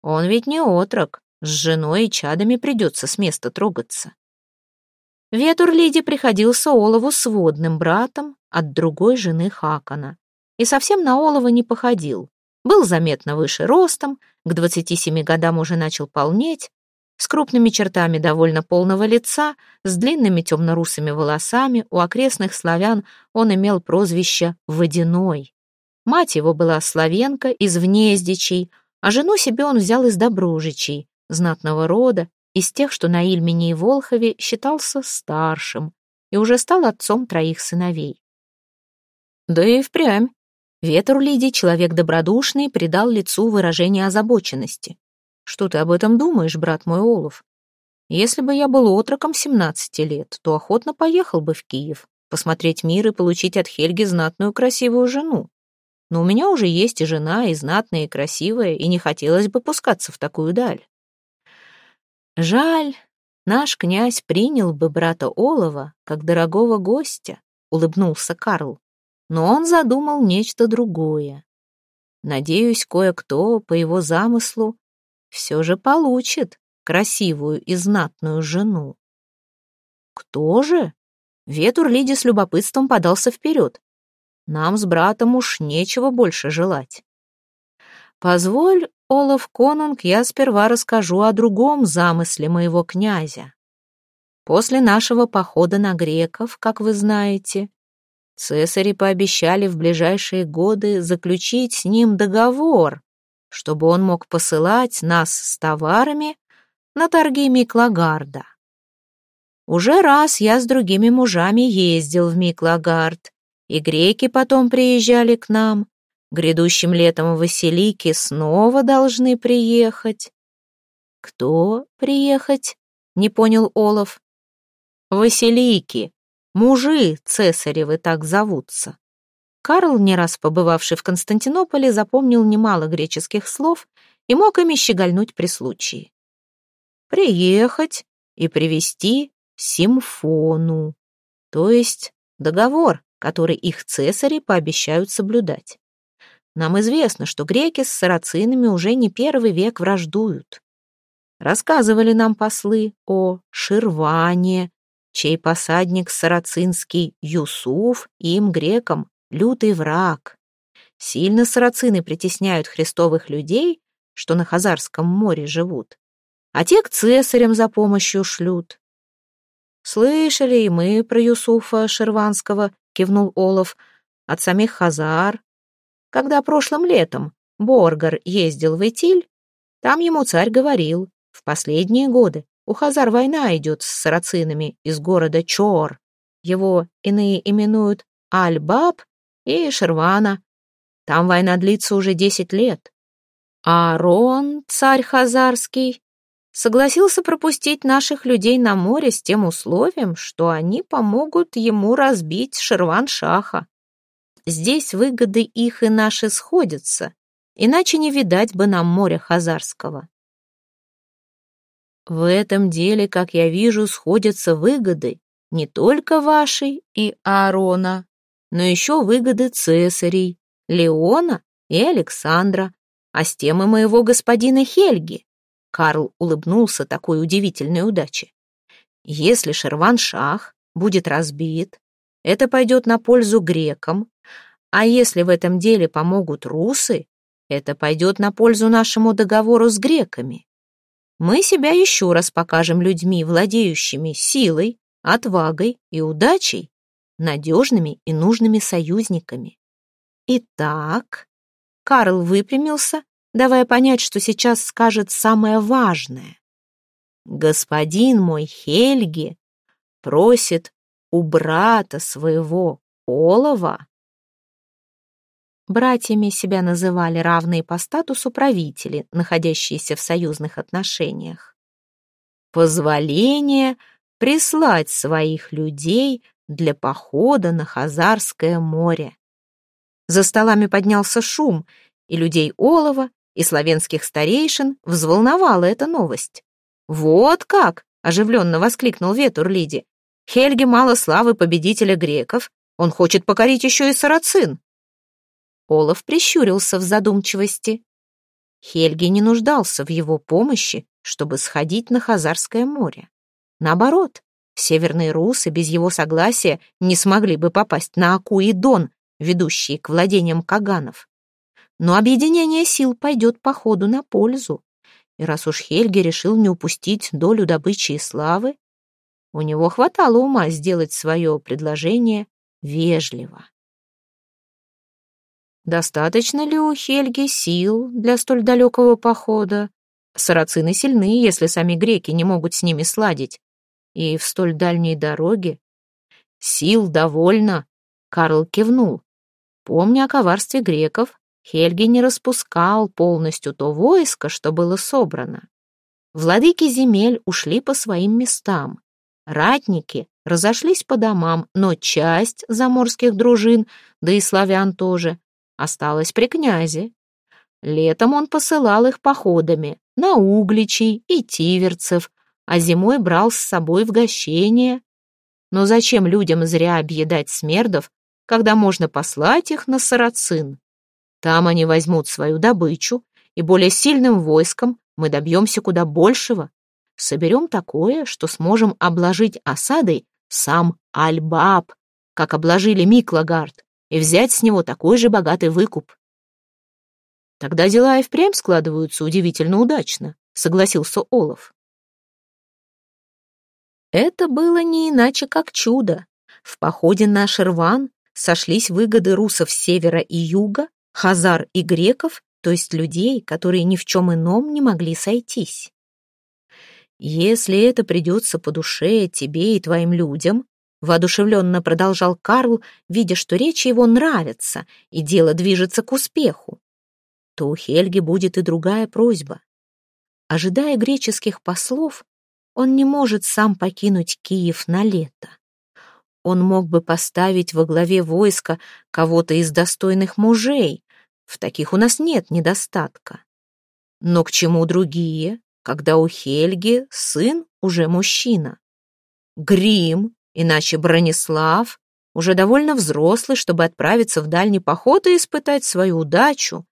Он ведь не отрок, с женой и чадами придется с места трогаться. Ветур Лиди приходился Олову сводным братом от другой жены Хакана и совсем на Олова не походил. Был заметно выше ростом, к 27 годам уже начал полнеть, с крупными чертами довольно полного лица, с длинными темно-русыми волосами, у окрестных славян он имел прозвище «Водяной». Мать его была славенка из Внездичей, а жену себе он взял из Доброжичей, знатного рода, из тех, что на Ильмине и Волхове считался старшим и уже стал отцом троих сыновей. Да и впрямь. Ветру Лидии, человек добродушный, придал лицу выражение озабоченности. Что ты об этом думаешь, брат мой Олов? Если бы я был отроком 17 лет, то охотно поехал бы в Киев, посмотреть мир и получить от Хельги знатную красивую жену. Но у меня уже есть и жена, и знатная, и красивая, и не хотелось бы пускаться в такую даль. Жаль, наш князь принял бы брата Олова как дорогого гостя, улыбнулся Карл. Но он задумал нечто другое. Надеюсь, кое-кто по его замыслу все же получит красивую и знатную жену. Кто же? Ветур Лиди с любопытством подался вперед. Нам с братом уж нечего больше желать. Позволь, Олаф Конунг, я сперва расскажу о другом замысле моего князя. После нашего похода на греков, как вы знаете, цесари пообещали в ближайшие годы заключить с ним договор, чтобы он мог посылать нас с товарами на торги Миклагарда. Уже раз я с другими мужами ездил в Миклагард, и греки потом приезжали к нам. Грядущим летом Василики снова должны приехать. Кто приехать? Не понял Олаф. Василики, мужи цесаревы так зовутся. Карл, не раз побывавший в Константинополе, запомнил немало греческих слов и мог ими щегольнуть при случае. Приехать и привести симфону, то есть договор, который их цесари пообещают соблюдать. Нам известно, что греки с сарацинами уже не первый век враждуют. Рассказывали нам послы о Ширване, чей посадник сарацинский Юсуф им, грекам, лютый враг. Сильно сарацины притесняют христовых людей, что на Хазарском море живут, а те к цесарям за помощью шлют. Слышали и мы про Юсуфа Шерванского, кивнул Олов, от самих Хазар. Когда прошлым летом Боргар ездил в Итиль, там ему царь говорил, в последние годы у Хазар война идет с сарацинами из города Чор. Его иные именуют Аль-Баб и Шервана. Там война длится уже десять лет. А Рон, царь хазарский, согласился пропустить наших людей на море с тем условием, что они помогут ему разбить Шерван-Шаха. Здесь выгоды их и наши сходятся, иначе не видать бы нам моря Хазарского. В этом деле, как я вижу, сходятся выгоды не только вашей и Аарона, но еще выгоды цесарей, Леона и Александра, а с темы моего господина Хельги. Карл улыбнулся такой удивительной удаче. Если Шерван-Шах будет разбит, это пойдет на пользу грекам, а если в этом деле помогут русы, это пойдет на пользу нашему договору с греками. Мы себя еще раз покажем людьми, владеющими силой, отвагой и удачей, надежными и нужными союзниками. Итак, Карл выпрямился, давая понять, что сейчас скажет самое важное. Господин мой Хельги просит у брата своего Олова Братьями себя называли равные по статусу правители, находящиеся в союзных отношениях. Позволение прислать своих людей для похода на Хазарское море. За столами поднялся шум, и людей Олова, и славянских старейшин взволновала эта новость. Вот как! оживленно воскликнул Ветурлиди. «Хельге мало славы победителя греков, он хочет покорить еще и сарацин». Олаф прищурился в задумчивости. Хельги не нуждался в его помощи, чтобы сходить на Хазарское море. Наоборот, северные русы без его согласия не смогли бы попасть на Аку и Дон, ведущие к владениям Каганов. Но объединение сил пойдет по ходу на пользу. И раз уж Хельги решил не упустить долю добычи и славы, у него хватало ума сделать свое предложение вежливо. Достаточно ли у Хельги сил для столь далекого похода? Сарацины сильны, если сами греки не могут с ними сладить. И в столь дальней дороге. Сил довольно, Карл кивнул. Помня о коварстве греков, Хельги не распускал полностью то войско, что было собрано. Владыки земель ушли по своим местам. Ратники разошлись по домам, но часть заморских дружин, да и славян тоже, осталась при князе. Летом он посылал их походами на Угличей и Тиверцев, а зимой брал с собой в гощение. Но зачем людям зря объедать смердов, когда можно послать их на Сарацин? Там они возьмут свою добычу, и более сильным войском мы добьемся куда большего. Соберем такое, что сможем обложить осадой сам Альбаб, как обложили Миклагард, и взять с него такой же богатый выкуп. Тогда дела и впрямь складываются удивительно удачно, согласился Олаф. Это было не иначе, как чудо. В походе на Шерван сошлись выгоды русов севера и юга, хазар и греков, то есть людей, которые ни в чем ином не могли сойтись. «Если это придется по душе тебе и твоим людям», воодушевленно продолжал Карл, видя, что речи его нравятся, и дело движется к успеху, то у Хельги будет и другая просьба. Ожидая греческих послов, он не может сам покинуть Киев на лето. Он мог бы поставить во главе войска кого-то из достойных мужей, в таких у нас нет недостатка. Но к чему другие, когда у Хельги сын уже мужчина? Грим, иначе Бронислав, уже довольно взрослый, чтобы отправиться в дальний поход и испытать свою удачу.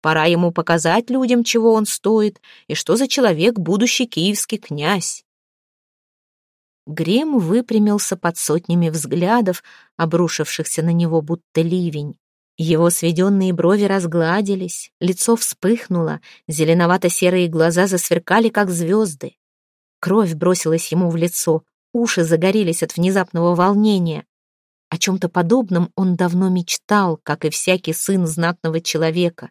Пора ему показать людям, чего он стоит, и что за человек будущий киевский князь. Грим выпрямился под сотнями взглядов, обрушившихся на него будто ливень. Его сведенные брови разгладились, лицо вспыхнуло, зеленовато-серые глаза засверкали, как звезды. Кровь бросилась ему в лицо, уши загорелись от внезапного волнения. О чем-то подобном он давно мечтал, как и всякий сын знатного человека,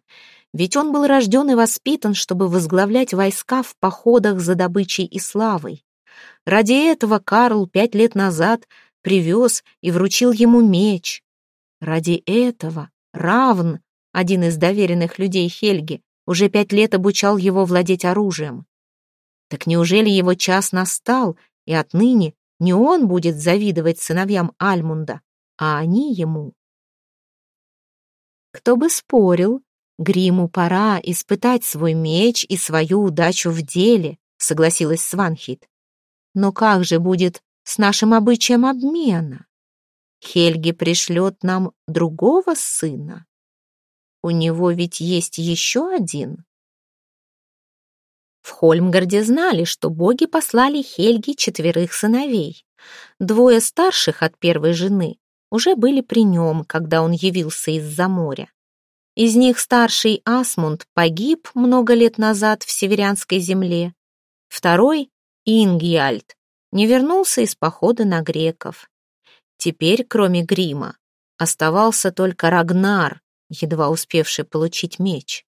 ведь он был рожден и воспитан, чтобы возглавлять войска в походах за добычей и славой. Ради этого Карл пять лет назад привез и вручил ему меч. Ради этого Равн, один из доверенных людей Хельги, уже пять лет обучал его владеть оружием. Так неужели его час настал, и отныне не он будет завидовать сыновьям Альмунда, а они ему? Кто бы спорил, Гриму пора испытать свой меч и свою удачу в деле, согласилась Сванхит. Но как же будет с нашим обычаем обмена? Хельги пришлет нам другого сына. У него ведь есть еще один. В Хольмгарде знали, что боги послали Хельги четверых сыновей. Двое старших от первой жены уже были при нем, когда он явился из-за моря. Из них старший Асмунд погиб много лет назад в северянской земле. Второй, Ингьяльд, не вернулся из похода на греков. Теперь, кроме грима, оставался только Рагнар, едва успевший получить меч.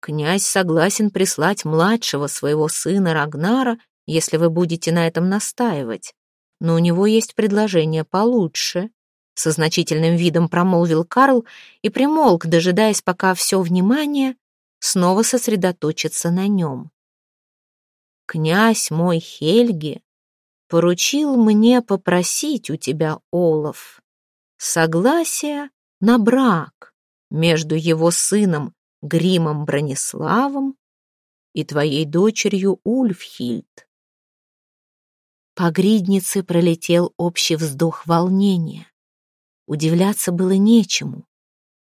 Князь согласен прислать младшего своего сына Рагнара, если вы будете на этом настаивать. Но у него есть предложение получше. Со значительным видом промолвил Карл и примолк, дожидаясь, пока все внимание снова сосредоточится на нем. Князь мой Хельги поручил мне попросить у тебя, Олаф, согласия на брак между его сыном Гримом Брониславом и твоей дочерью Ульфхильд. По гриднице пролетел общий вздох волнения. Удивляться было нечему.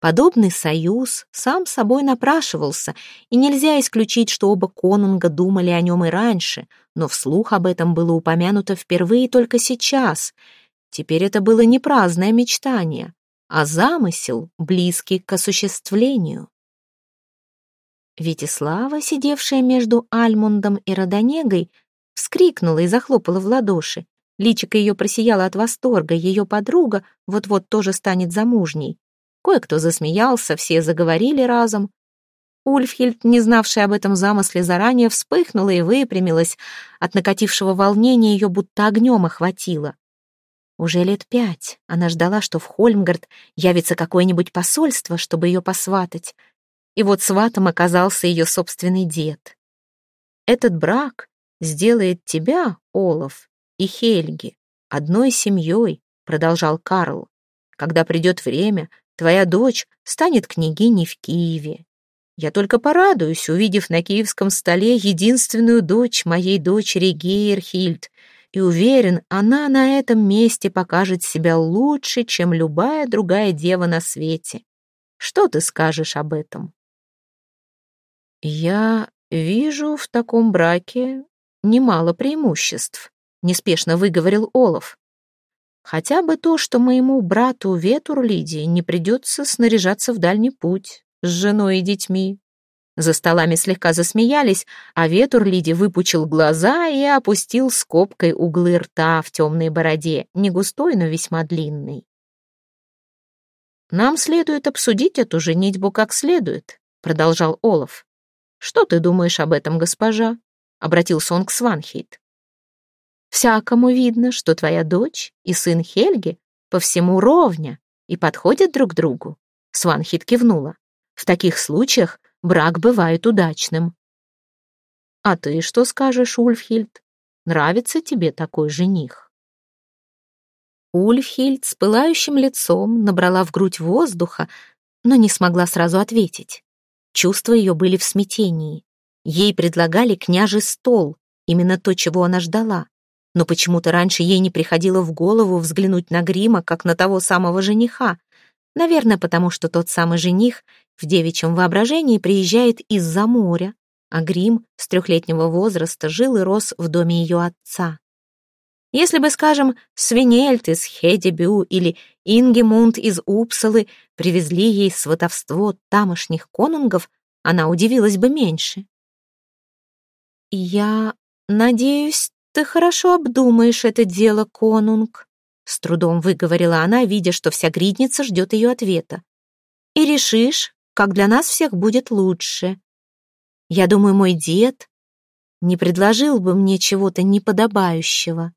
Подобный союз сам собой напрашивался, и нельзя исключить, что оба конунга думали о нем и раньше, но вслух об этом было упомянуто впервые только сейчас. Теперь это было не праздное мечтание, а замысел, близкий к осуществлению. Витислава, сидевшая между Альмундом и Родонегой, вскрикнула и захлопала в ладоши. Личико ее просияло от восторга, ее подруга вот-вот тоже станет замужней. Кое-кто засмеялся, все заговорили разом. Ульфхильд, не знавшая об этом замысле заранее, вспыхнула и выпрямилась. От накатившего волнения ее будто огнем охватило. Уже лет пять она ждала, что в Хольмгард явится какое-нибудь посольство, чтобы ее посватать. И вот сватом оказался ее собственный дед. Этот брак сделает тебя, Олаф, и Хельги одной семьей, продолжал Карл. Когда придет время, твоя дочь станет княгиней в Киеве. Я только порадуюсь, увидев на киевском столе единственную дочь моей дочери Гейрхильд, и уверен, она на этом месте покажет себя лучше, чем любая другая дева на свете. Что ты скажешь об этом? «Я вижу в таком браке немало преимуществ», — неспешно выговорил Олаф. «Хотя бы то, что моему брату Ветурлиде не придется снаряжаться в дальний путь с женой и детьми». За столами слегка засмеялись, а Ветурлиде выпучил глаза и опустил скобкой углы рта в темной бороде, не густой, но весьма длинный. «Нам следует обсудить эту женитьбу как следует», — продолжал Олаф. «Что ты думаешь об этом, госпожа?» — обратился он к Сванхейт. «Всякому видно, что твоя дочь и сын Хельги по всему ровня и подходят друг другу», — Сванхейт кивнула. «В таких случаях брак бывает удачным». «А ты что скажешь, Ульфхильд? Нравится тебе такой жених?» Ульфхильд с пылающим лицом набрала в грудь воздуха, но не смогла сразу ответить. Чувства ее были в смятении. Ей предлагали княжий стол, именно то, чего она ждала. Но почему-то раньше ей не приходило в голову взглянуть на Грима, как на того самого жениха. Наверное, потому что тот самый жених в девичьем воображении приезжает из-за моря, а Грим с трехлетнего возраста жил и рос в доме ее отца. Если бы, скажем, Свинельт из Хедебю или Ингемунд из Упсалы привезли ей сватовство тамошних конунгов, она удивилась бы меньше. «Я надеюсь, ты хорошо обдумаешь это дело, конунг», с трудом выговорила она, видя, что вся гридница ждет ее ответа. «И решишь, как для нас всех будет лучше. Я думаю, мой дед не предложил бы мне чего-то неподобающего.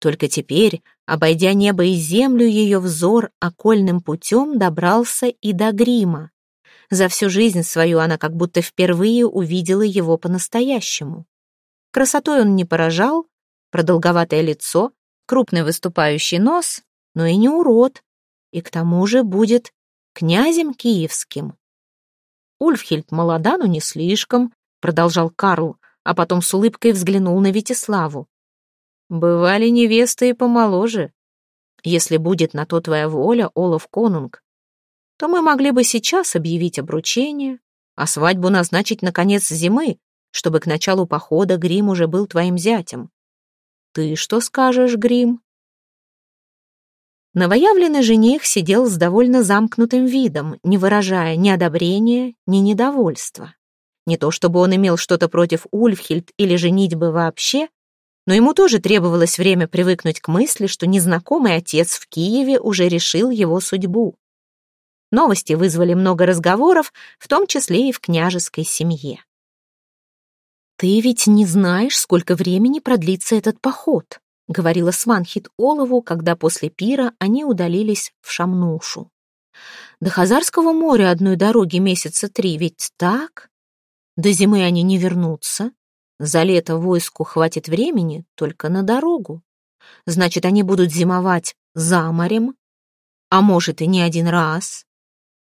Только теперь, обойдя небо и землю, ее взор окольным путем добрался и до грима. За всю жизнь свою она как будто впервые увидела его по-настоящему. Красотой он не поражал, продолговатое лицо, крупный выступающий нос, но и не урод, и к тому же будет князем киевским. Ульфхильд молода, но не слишком, продолжал Карл, а потом с улыбкой взглянул на Витиславу. Бывали невесты и помоложе. Если будет на то твоя воля, Олаф Конунг, то мы могли бы сейчас объявить обручение, а свадьбу назначить на конец зимы, чтобы к началу похода Грим уже был твоим зятем. Ты что скажешь, Грим? Новоявленный жених сидел с довольно замкнутым видом, не выражая ни одобрения, ни недовольства. Не то чтобы он имел что-то против Ульфхильд или женитьбы вообще, но ему тоже требовалось время привыкнуть к мысли, что незнакомый отец в Киеве уже решил его судьбу. Новости вызвали много разговоров, в том числе и в княжеской семье. «Ты ведь не знаешь, сколько времени продлится этот поход», говорила Сванхит Олову, когда после пира они удалились в Шамнушу. «До Хазарского моря одной дороги месяца три, ведь так? До зимы они не вернутся, за лето войску хватит времени только на дорогу. Значит, они будут зимовать за морем, а может и не один раз.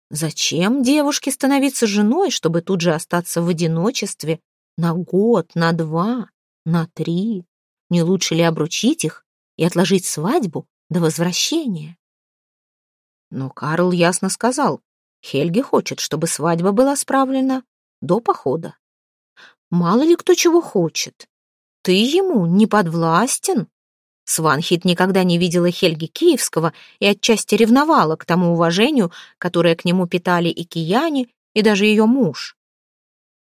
Зачем девушке становиться женой, чтобы тут же остаться в одиночестве на год, на два, на три? Не лучше ли обручить их и отложить свадьбу до возвращения? Но Карл ясно сказал, Хельге хочет, чтобы свадьба была справлена до похода. Мало ли кто чего хочет. Ты ему не подвластен. Сванхит никогда не видела Хельги Киевского и отчасти ревновала к тому уважению, которое к нему питали и кияне, и даже ее муж.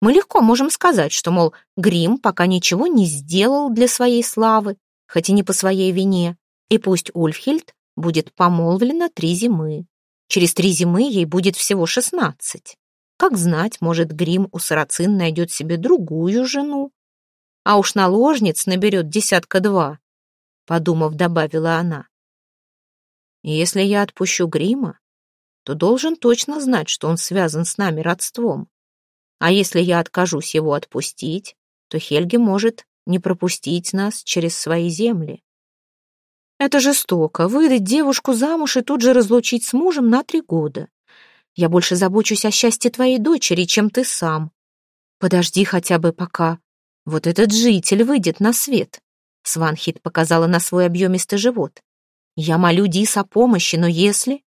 Мы легко можем сказать, что, мол, Грим пока ничего не сделал для своей славы, хоть и не по своей вине, и пусть Ульфхильд будет помолвлена три зимы. Через три зимы ей будет всего шестнадцать. Как знать, может, Грим у сарацин найдет себе другую жену, а уж наложниц наберет десятка-два, подумав, добавила она. Если я отпущу Грима, то должен точно знать, что он связан с нами родством. А если я откажусь его отпустить, то Хельги может не пропустить нас через свои земли. Это жестоко, выдать девушку замуж и тут же разлучить с мужем на три года. Я больше забочусь о счастье твоей дочери, чем ты сам. Подожди хотя бы пока. Вот этот житель выйдет на свет. Сванхит показала на свой объемистый живот. Я молю Дис о помощи, но если...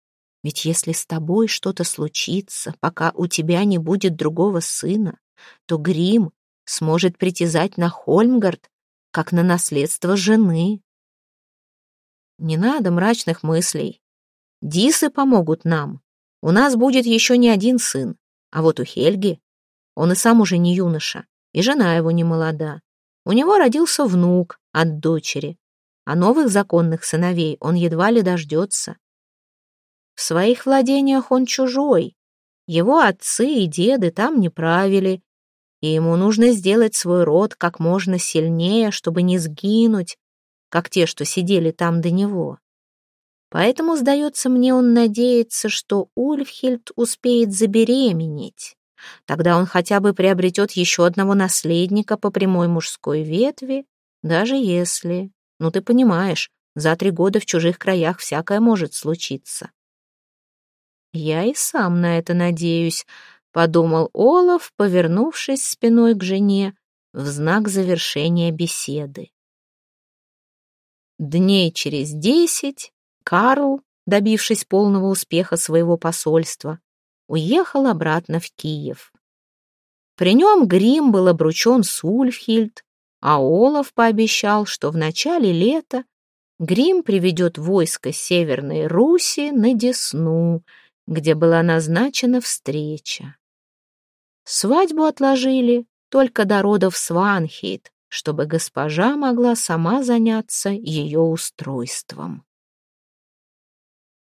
Ведь если с тобой что-то случится, пока у тебя не будет другого сына, то Грим сможет притязать на Хольмгард, как на наследство жены. Не надо мрачных мыслей. Дисы помогут нам. У нас будет еще не один сын, а вот у Хельги он и сам уже не юноша, и жена его не молода. У него родился внук от дочери, а новых законных сыновей он едва ли дождется. В своих владениях он чужой. Его отцы и деды там не правили, и ему нужно сделать свой род как можно сильнее, чтобы не сгинуть, как те, что сидели там до него. Поэтому, сдается мне, он надеется, что Ульфхильд успеет забеременеть. Тогда он хотя бы приобретет еще одного наследника по прямой мужской ветви, даже если... Ну, ты понимаешь, за три года в чужих краях всякое может случиться. «Я и сам на это надеюсь», — подумал Олаф, повернувшись спиной к жене в знак завершения беседы. Дней через десять Карл, добившись полного успеха своего посольства, уехал обратно в Киев. При нем Грим был обручен с Ульфхильд, а Олаф пообещал, что в начале лета Грим приведет войско Северной Руси на Десну — где была назначена встреча. Свадьбу отложили только до родов Сванхейт, чтобы госпожа могла сама заняться ее устройством.